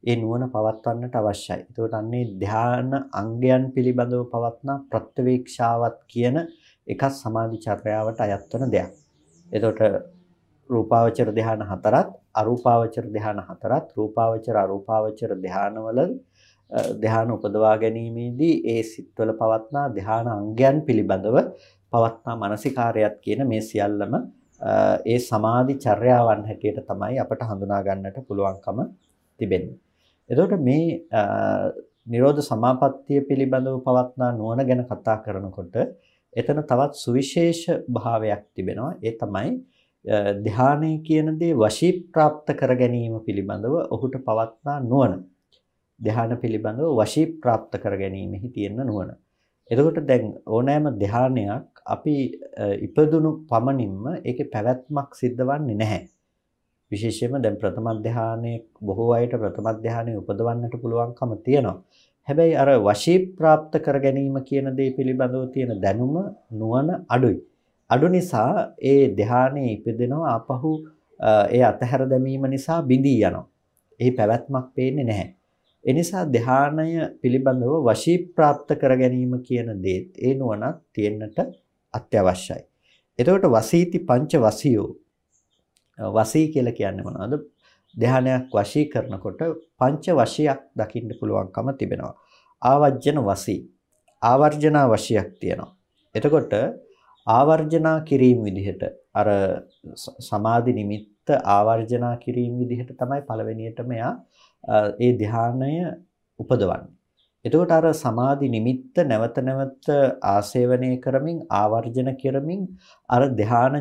ඒ නුවණ පවත්වන්නට අවශ්‍යයි. ඒකට අන්නේ ධ්‍යාන අංගයන් පිළිබඳව පවත්නා ප්‍රත්‍යවේක්ෂාවත් කියන එකක් සමාධි චර්යාවට අයත් වෙන දෙයක්. එතකොට රූපාවචර ධ්‍යාන හතරත් අරූපාවචර ධ්‍යාන හතරත් රූපාවචර අරූපාවචර ධ්‍යානවල ධ්‍යාන උපදවා ගැනීමේදී ඒ සිත්වල පවත්නා ධ්‍යාන අංගයන් පිළිබඳව පවත්නා මානසිකාරයත් කියන මේ සියල්ලම ඒ සමාධි චර්යාවන් හැටියට තමයි අපට හඳුනා ගන්නට පුළුවන්කම තිබෙන්නේ. එතකොට මේ නිරෝධ සමාපත්තිය පිළිබඳව පවත්නා නුවණ ගැන කතා කරනකොට එතන තවත් සුවිශේෂ භාවයක් තිබෙනවා. ඒ තමයි ධානය කියන දේ වශී ප්‍රාප්ත කර ගැනීම පිළිබඳව ඔහුට පවත්නා නුවණ. ධාන පිළිබඳව වශී ප්‍රාප්ත කර ගැනීමෙහි තියෙන නුවණ. එතකොට දැන් ඕනෑම ධානයක් අපි ඉපදුණු පමණින්ම ඒකේ පැවැත්මක් සිද්ධවන්නේ නැහැ. විශේෂයෙන්ම දැන් ප්‍රථම ධානයේ බොහෝ අයට ප්‍රථම ධානයේ උපදවන්නට පුළුවන්කම තියෙනවා. හැබැයි අර වශී ප්‍රාප්ත කර ගැනීම කියන දේ පිළිබඳව තියෙන දැනුම නුවණ අඩුයි. අඩු නිසා ඒ ධානයේ ඉපදෙනවා ආපහු ඒ අතහැර දැමීම නිසා බිඳී යනවා. එහි පැවැත්මක් පේන්නේ නැහැ. එනිසා ධානය පිළිබඳව වශී ප්‍රාප්ත කර ගැනීම කියන දේත් ඒ නුවණක් තියෙන්නට අත්‍යවශ්‍යයි. එතකොට වසීති පංච වසියෝ වසී කියලා කියන්නේ මොනවද? ධානයක් වශී කරනකොට පංච වශයක් දකින්න පුළුවන්කම තිබෙනවා. ආවර්ජන වසී ආවර්ජනා වශයක් තියෙනවා. එතකොට ආවර්ජනා කිරීම විදිහට අර සමාධි නිමිත්ත ආවර්ජනා කිරීම විදිහට තමයි පළවෙනියටම එයා ඒ ධානය උපදවන්නේ. එතකොට අර සමාධි නිමිත්ත නැවත නැවත ආසේවනය කරමින් ආවර්ජන කරමින් අර ධාන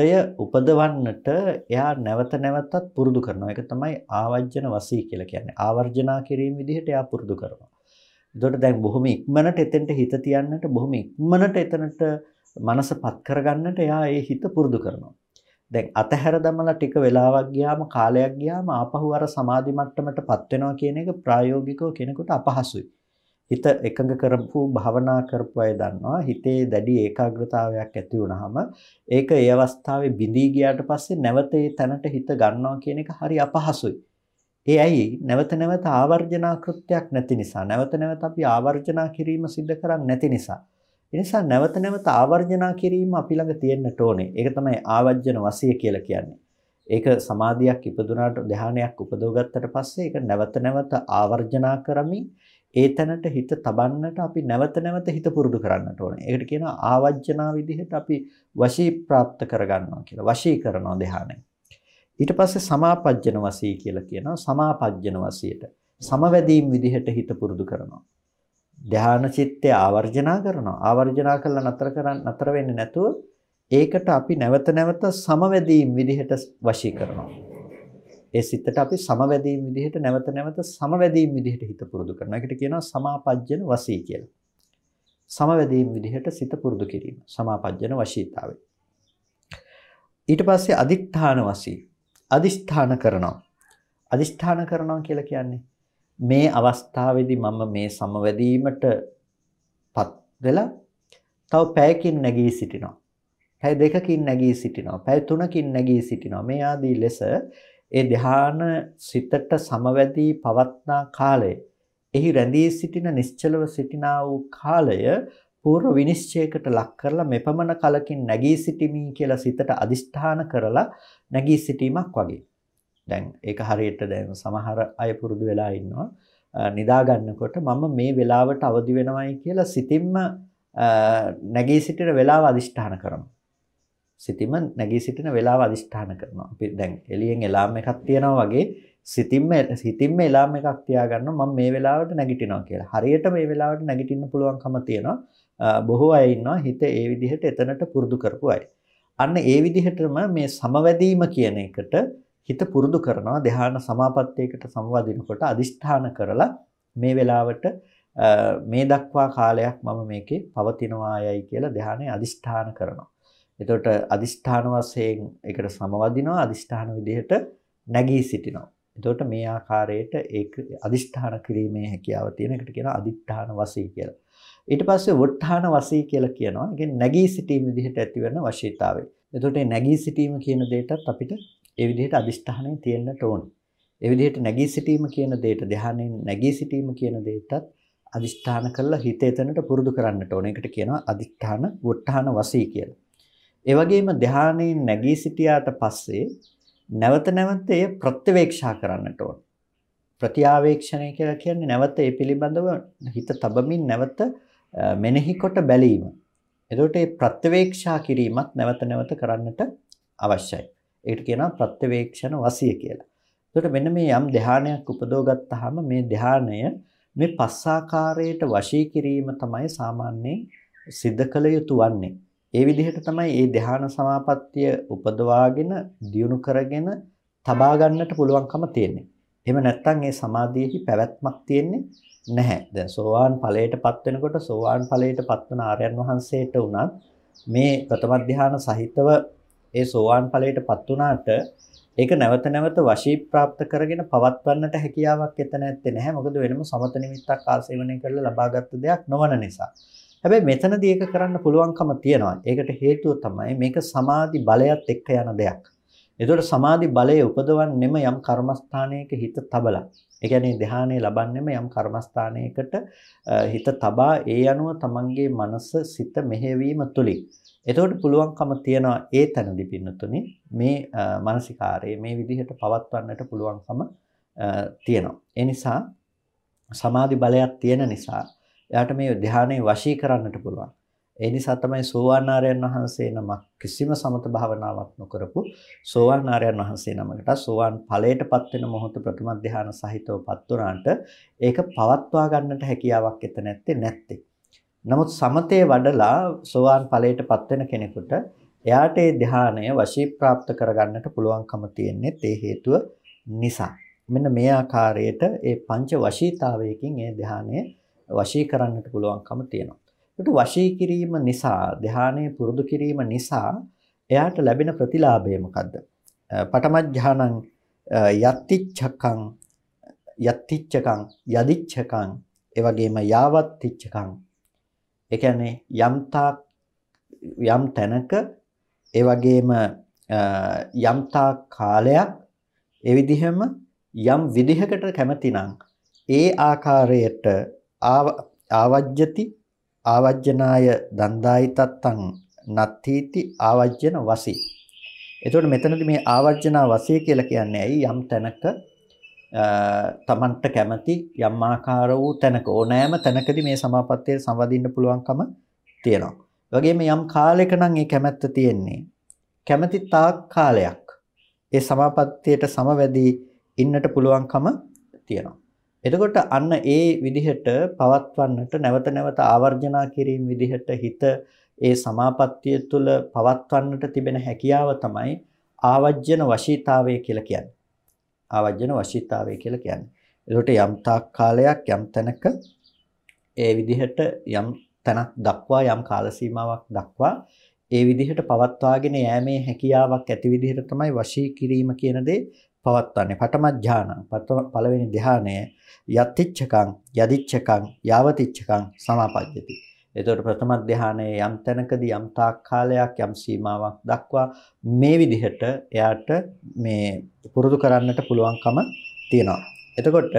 චිත්තය උපදවන්නට එයා නැවත නැවතත් පුරුදු කරනවා. ඒක තමයි ආවර්ජන වසී කියලා කියන්නේ. ආවර්ජනා කිරීම විදිහට එයා පුරුදු කරනවා. එතකොට දැන් බොහොම ඉක්මනට එතෙන්ට හිත තියන්නට බොහොම ඉක්මනට එතනට මනසපත් කරගන්නට එයා ඒ හිත පුරුදු කරනවා. දැන් අතහැර දමලා ටික වෙලාවක් ගියාම කාලයක් ගියාම ආපහු අර සමාධි මට්ටමටපත් වෙනවා කියන එක ප්‍රායෝගිකව කෙනෙකුට අපහසුයි. හිත එකඟ කරපු භවනා කරපු අය දන්නවා හිතේ දැඩි ඒකාග්‍රතාවයක් ඇති වුනහම ඒක ඒ අවස්ථාවේ බිඳී ගියාට පස්සේ නැවත ඒ තැනට හිත ගන්නවා කියන එක හරි අපහසුයි. ඒ ඇයි නැවත නැවත ආවර්ජනා කෘත්‍යයක් නැති නිසා නැවත නැවත අපි ආවර්ජනා කිරීම සිද්ධ කරන්නේ නැති නිසා ඒ නිසා නැවත නැවත ආවර්ජනා කිරීම අපි ළඟ තියෙන්නට ඕනේ. ඒක තමයි ආවර්ජන වසිය කියලා කියන්නේ. ඒක සමාධියක් ඉපදුනාට ධානයක් උපදවගත්තට පස්සේ ඒක නැවත නැවත ආවර්ජනා කරමින් ඒ තැනට හිත තබන්නට අපි නැවත නැවත හිත පුරුදු කරන්නට ඕනේ. ඒකට කියනවා ආවර්ජනා විදිහට අපි වශී ප්‍රාප්ත කරගන්නවා කියලා. වශී කරනවා ධානය. ඊට පස්සේ සමාපජ්ජන වසී කියලා කියනවා සමාපජ්ජන වසියට සමවැදීම් විදිහට හිත පුරුදු කරනවා ධානා චිත්තය ආවර්ජනා කරනවා ආවර්ජනා කළා නතර කරන් නතර වෙන්නේ නැතුව ඒකට අපි නැවත නැවත සමවැදීම් විදිහට වශී කරනවා ඒ සිතට අපි සමවැදීම් විදිහට නැවත නැවත සමවැදීම් විදිහට හිත පුරුදු කරනවා ඒකට කියනවා සමාපජ්ජන වසී කියලා සමවැදීම් විදිහට සිත පුරුදු කිරීම සමාපජ්ජන වශීතාවය ඊට පස්සේ අදිඨාන වසී අදිෂ්ඨාන කරනවා. අදිෂ්ඨාන කරනවා කියලා කියන්නේ මේ අවස්ථාවේදී මම මේ සමවැදීමට පත් වෙලා තව පැයකින් නැගී සිටිනවා. පැය දෙකකින් නැගී සිටිනවා. පැය තුනකින් නැගී සිටිනවා. මේ ආදී ලෙස ඒ ධ්‍යාන සිතට සමවැදී පවත්නා කාලය එහි රැඳී සිටින නිශ්චලව සිටිනා වූ කාලය පූර්ව විනිශ්චයකට ලක් කරලා මෙපමණ කලකින් නැගී සිටිමි කියලා සිතට අදිෂ්ඨාන කරලා නැගී සිටීමක් වගේ. දැන් ඒක හරියට දැන් සමහර අය පුරුදු වෙලා ඉන්නවා. නිදා ගන්නකොට මම මේ වෙලාවට අවදි වෙනවයි කියලා සිතින්ම නැගී සිටින වෙලාව අදිෂ්ඨාන කරනවා. සිතින්ම නැගී සිටින වෙලාව අදිෂ්ඨාන කරනවා. අපි දැන් එළියෙන් එලාම් එකක් තියනවා වගේ සිතින්ම සිතින්ම එලාම් එකක් තියාගන්නවා මම මේ වෙලාවට නැගිටිනවා කියලා. හරියට මේ වෙලාවට නැගිටින්න පුළුවන්කම තියෙනවා. බොහෝ අය ඉන්නවා හිත ඒ විදිහට එතනට පුරුදු කරපු අය. අන්න ඒ විදිහටම මේ සමවැදීම කියන එකට හිත පුරුදු කරනවා ධ්‍යාන සමාපත්තියකට සමවදිනකොට අදිෂ්ඨාන කරලා මේ වෙලාවට මේ දක්වා කාලයක් මම මේකේ පවතිනවායයි කියලා ධ්‍යානයේ අදිෂ්ඨාන කරනවා. එතකොට අදිෂ්ඨාන වශයෙන් ඒකට සමවදිනවා අදිෂ්ඨාන විදිහට නැගී සිටිනවා. එතකොට මේ ආකාරයට ඒක අදිෂ්ඨාන කිරීමේ හැකියාව තියෙන එකට කියනවා අදිෂ්ඨාන වසී කියලා. ඊට පස්සේ වොට්ටාන වසී කියලා කියනවා. ඒ කියන්නේ නැගී සිටීම විදිහට ඇතිවන වශීතාවය. එතකොට මේ නැගී සිටීම කියන දෙයටත් අපිට ඒ විදිහට අදිෂ්ඨානය තියෙන්නට ඕනේ. ඒ විදිහට නැගී සිටීම කියන දෙයට ධානයෙන් නැගී සිටීම කියන දෙයටත් අදිෂ්ඨාන කරලා හිත එතනට පුරුදු කරන්නට ඕනේ. ඒකට කියනවා අදිෂ්ඨාන වොට්ටාන වසී කියලා. ඒ වගේම ධානයෙන් නැගී සිටියාට පස්සේ නැවත නැවත එය ප්‍රත්‍යවේක්ෂා කරන්නට ඕනේ. ප්‍රතිආවේක්ෂණය කියලා කියන්නේ නැවත ඒ පිළිබඳව හිත තබමින් නැවත මෙනෙහි කොට බැලීම. එතකොට මේ ප්‍රත්‍යවේක්ෂා කිරීමත් නැවත නැවත කරන්නට අවශ්‍යයි. ඒකට කියනවා ප්‍රත්‍යවේක්ෂණ වසිය කියලා. එතකොට මෙන්න මේ යම් ධානයක් උපදව ගත්තාම මේ ධානය මේ පස්සාකාරයට වශී කිරීම තමයි සාමාන්‍යයෙන් සිද්ධ කළ යුතු වන්නේ. ඒ විදිහට තමයි මේ ධාන සමාපත්තිය උපදවාගෙන දියුණු කරගෙන තබා ගන්නට පුළුවන්කම තියෙන්නේ. එහෙම නැත්නම් ඒ සමාධියෙහි පැවැත්මක් තියෙන්නේ නැහැ. දැන් සෝවාන් ඵලයටපත් වෙනකොට සෝවාන් ඵලයටපත් වන ආර්යයන් වහන්සේට උනත් මේ ප්‍රථම ධානය සහිතව ඒ සෝවාන් ඵලයටපත් වුණාට ඒක නැවත නැවත වශී ප්‍රාප්ත කරගෙන පවත්වන්නට හැකියාවක් එතන නැත්තේ නැහැ. මොකද වෙනම සමත නිමිත්තක් ආසේවනය කරලා ලබාගත් දෙයක් නොවන නිසා. හැබැයි මෙතනදී ඒක කරන්න පුළුවන්කම තියෙනවා. ඒකට හේතුව තමයි මේක සමාධි බලයත් එක්ක යන දෙයක්. එතකොට සමාධි බලය උපදවන්නෙම යම් කර්මස්ථානයක හිත තබලා. ඒ කියන්නේ ධානය ලබන්නෙම යම් කර්මස්ථානයකට හිත තබා ඒ අනුව තමන්ගේ මනස සිත මෙහෙවීම තුලින්. එතකොට පුළුවන්කම තියනවා ඒ තැනදී පින්නතුනි මේ මානසිකාරයේ මේ විදිහට පවත්වන්නට පුළුවන්කම තියෙනවා. ඒ නිසා සමාධි බලයක් තියෙන නිසා එයාට මේ ධානයේ වශී කරන්නට පුළුවන්. ඒ නිසා තමයි සෝවාන් ආර්යයන් වහන්සේ නමක් කිසිම සමත භාවනාවක් නොකරපු සෝවාන් ආර්යයන් වහන්සේ නමකට සෝවාන් ඵලයටපත් වෙන මොහොත ප්‍රථම ධ්‍යාන සහිතවපත් වුණාට ඒක පවත්වා ගන්නට හැකියාවක් එත නැත්තේ නැත්තේ. නමුත් සමතේ වඩලා සෝවාන් ඵලයටපත් වෙන කෙනෙකුට එයාට ඒ ධ්‍යානය වශී ප්‍රාප්ත කරගන්නට පුළුවන්කම තියෙන්නේ ඒ හේතුව නිසා. මෙන්න මේ ආකාරයට ඒ පංච වශීතාවයකින් ඒ ධ්‍යානය වශී කරන්නට පුළුවන්කම තියෙනවා. ඒකට වශී කිරීම නිසා ධානය පුරුදු කිරීම නිසා එයාට ලැබෙන ප්‍රතිලාභය මොකද්ද? පඨම ඥානං යත්තිච්ඡකං යත්තිච්ඡකං යදිච්ඡකං ඒ වගේම යාවත්තිච්ඡකං ඒ කියන්නේ යම්තා යම් තැනක ඒ වගේම යම්තා කාලයක් ඒ විදිහම යම් විදිහකට කැමතිනම් ඒ ආකාරයට ආවජ්ජති ආවජ්ජනාය දන්දායි තත්තං නත්ථීති ආවජ්ජන වසී. එතකොට මෙතනදී මේ ආවර්ජනා වසී කියලා කියන්නේ ඇයි යම් තැනක තමන්ට කැමති යම් ආකාර වූ තැනක ඕනෑම තැනකදී මේ සමාපත්තිය සම්වදින්න පුළුවන්කම තියෙනවා. වගේම යම් කාලයක නම් මේ කැමැත්ත තියෙන්නේ කැමැති තාක් කාලයක් ඒ සමාපත්තියට සමවැදී ඉන්නට පුළුවන්කම තියෙනවා. එතකොට අන්න ඒ විදිහට පවත්වන්නට නැවත නැවත ආවර්ජනා කිරීම විදිහට හිත ඒ සමාපත්තිය තුළ පවත්වන්නට තිබෙන හැකියාව තමයි ආවජ්ජන වශීතාවය කියලා කියන්නේ. ආවජ්ජන වශීතාවය කියලා කියන්නේ. ඒකට යම් තාක් කාලයක් යම් තැනක ඒ විදිහට යම් තැනක් දක්වා යම් කාල සීමාවක් දක්වා ඒ විදිහට පවත්වාගෙන යෑමේ හැකියාවක් ඇති විදිහට තමයි වශී කිරීම කියන දේ පවත්වන්නේ. පඨම ඥාන පළවෙනි ධානය යත්තිච්ඡකං යදිච්ඡකං යාවතිච්ඡකං සමාපජ්ජති. එතකොට ප්‍රථම ධානයේ යම් තැනකදී යම් තාක් කාලයක් යම් සීමාවක් දක්වා මේ විදිහට එයාට මේ පුරුදු කරන්නට පුළුවන්කම තියෙනවා. එතකොට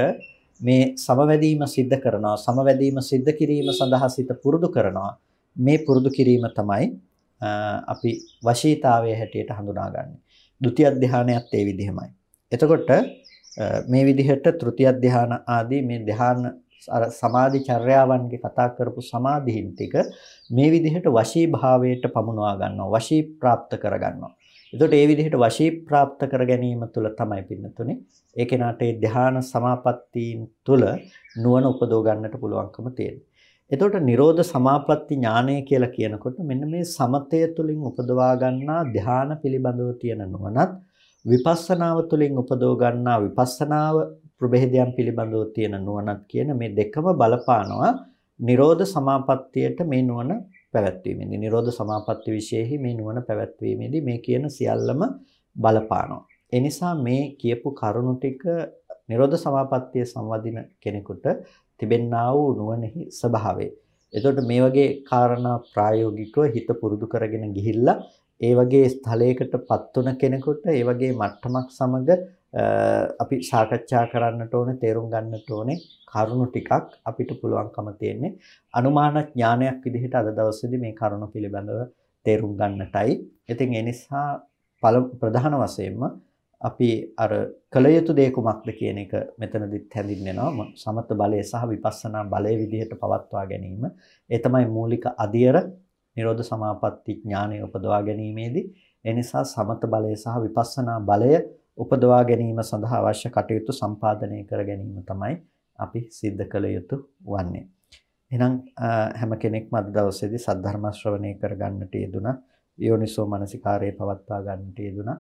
මේ සමවැදීම සිද්ධ කරනවා සමවැදීම සිද්ධ කිරීම සඳහා සිත පුරුදු කරනවා මේ පුරුදු කිරීම තමයි අපි වශීතාවයේ හැටියට හඳුනාගන්නේ. ဒုတိ ය ධානයත් ඒ විදිහමයි. එතකොට මේ විදිහට තෘතිය ධාන ආදී මේ ධාන අර සමාධි චර්යාවන්ගේ කතා කරපු සමාධිහින් ටික මේ විදිහට වශී භාවයට පමුණවා ගන්නවා වශී ප්‍රාප්ත කර ගන්නවා. එතකොට ඒ විදිහට වශී ප්‍රාප්ත කර ගැනීම තුළ තමයි පින්නතුනේ ඒ කෙනාට ඒ ධාන සමාපත්තීන් තුළ නුවණ උපදව ගන්නට පුළුවන්කම තියෙනවා. එතකොට Nirodha Samapatti ඥානය කියලා කියනකොට මෙන්න මේ සමතය තුළින් උපදවා ගන්නා ධාන පිළිබඳව තියෙන නුවණත් විපස්සනාව තුළින් උපදව ගන්නා විපස්සනාව ප්‍රභේදයන් පිළිබඳව තියෙන නුවණත් කියන මේ දෙකම බලපානවා නිරෝධ සමාපත්තියට මේ නුවණ පැවැත්වීමේදී නිරෝධ සමාපatti විශේෂෙහි මේ නුවණ පැවැත්වීමේදී මේ කියන සියල්ලම බලපානවා. ඒ නිසා මේ කියපු කරුණු ටික නිරෝධ සමාපත්තිය සංවදින කෙනෙකුට තිබෙන්නා වූ නුවණෙහි ස්වභාවය. එතකොට මේ වගේ කාරණා ප්‍රායෝගිකව හිත පුරුදු කරගෙන ගිහිල්ලා ඒ වගේ ස්ථලයකටපත් වුණ කෙනෙකුට ඒ වගේ මට්ටමක් සමග අපි සාකච්ඡා කරන්නට ඕනේ තේරුම් ගන්නට ඕනේ කරුණු ටිකක් අපිට පුළුවන්කම තියෙන්නේ අනුමාන ඥානයක් විදිහට අද දවසේදී මේ කරුණු පිළිබඳව තේරුම් ගන්නටයි. ඉතින් ඒ නිසා ප්‍රධාන වශයෙන්ම අපි අර කල යුතු දේ කුමක්ද කියන එක මෙතනදිත් හැඳින්වෙනවා සමත බලය සහ විපස්සනා බලය විදිහට පවත්වා ගැනීම. ඒ තමයි මූලික අධියර නිරෝධ සමාපatti ඥානය උපදවා ගැනීමේදී ඒ නිසා සමත බලය සහ විපස්සනා බලය උපදවා ගැනීම සඳහා අවශ්‍ය කටයුතු සම්පාදනය කර ගැනීම තමයි අපි සිද්ධ කළ යුතු වන්නේ. එහෙනම් හැම කෙනෙක්ම අද දවසේදී සද්ධර්ම ශ්‍රවණය කර ගන්නට යෙදුණා. යෝනිසෝ මනසිකාරයේ පවත්වා ගන්නට යෙදුණා.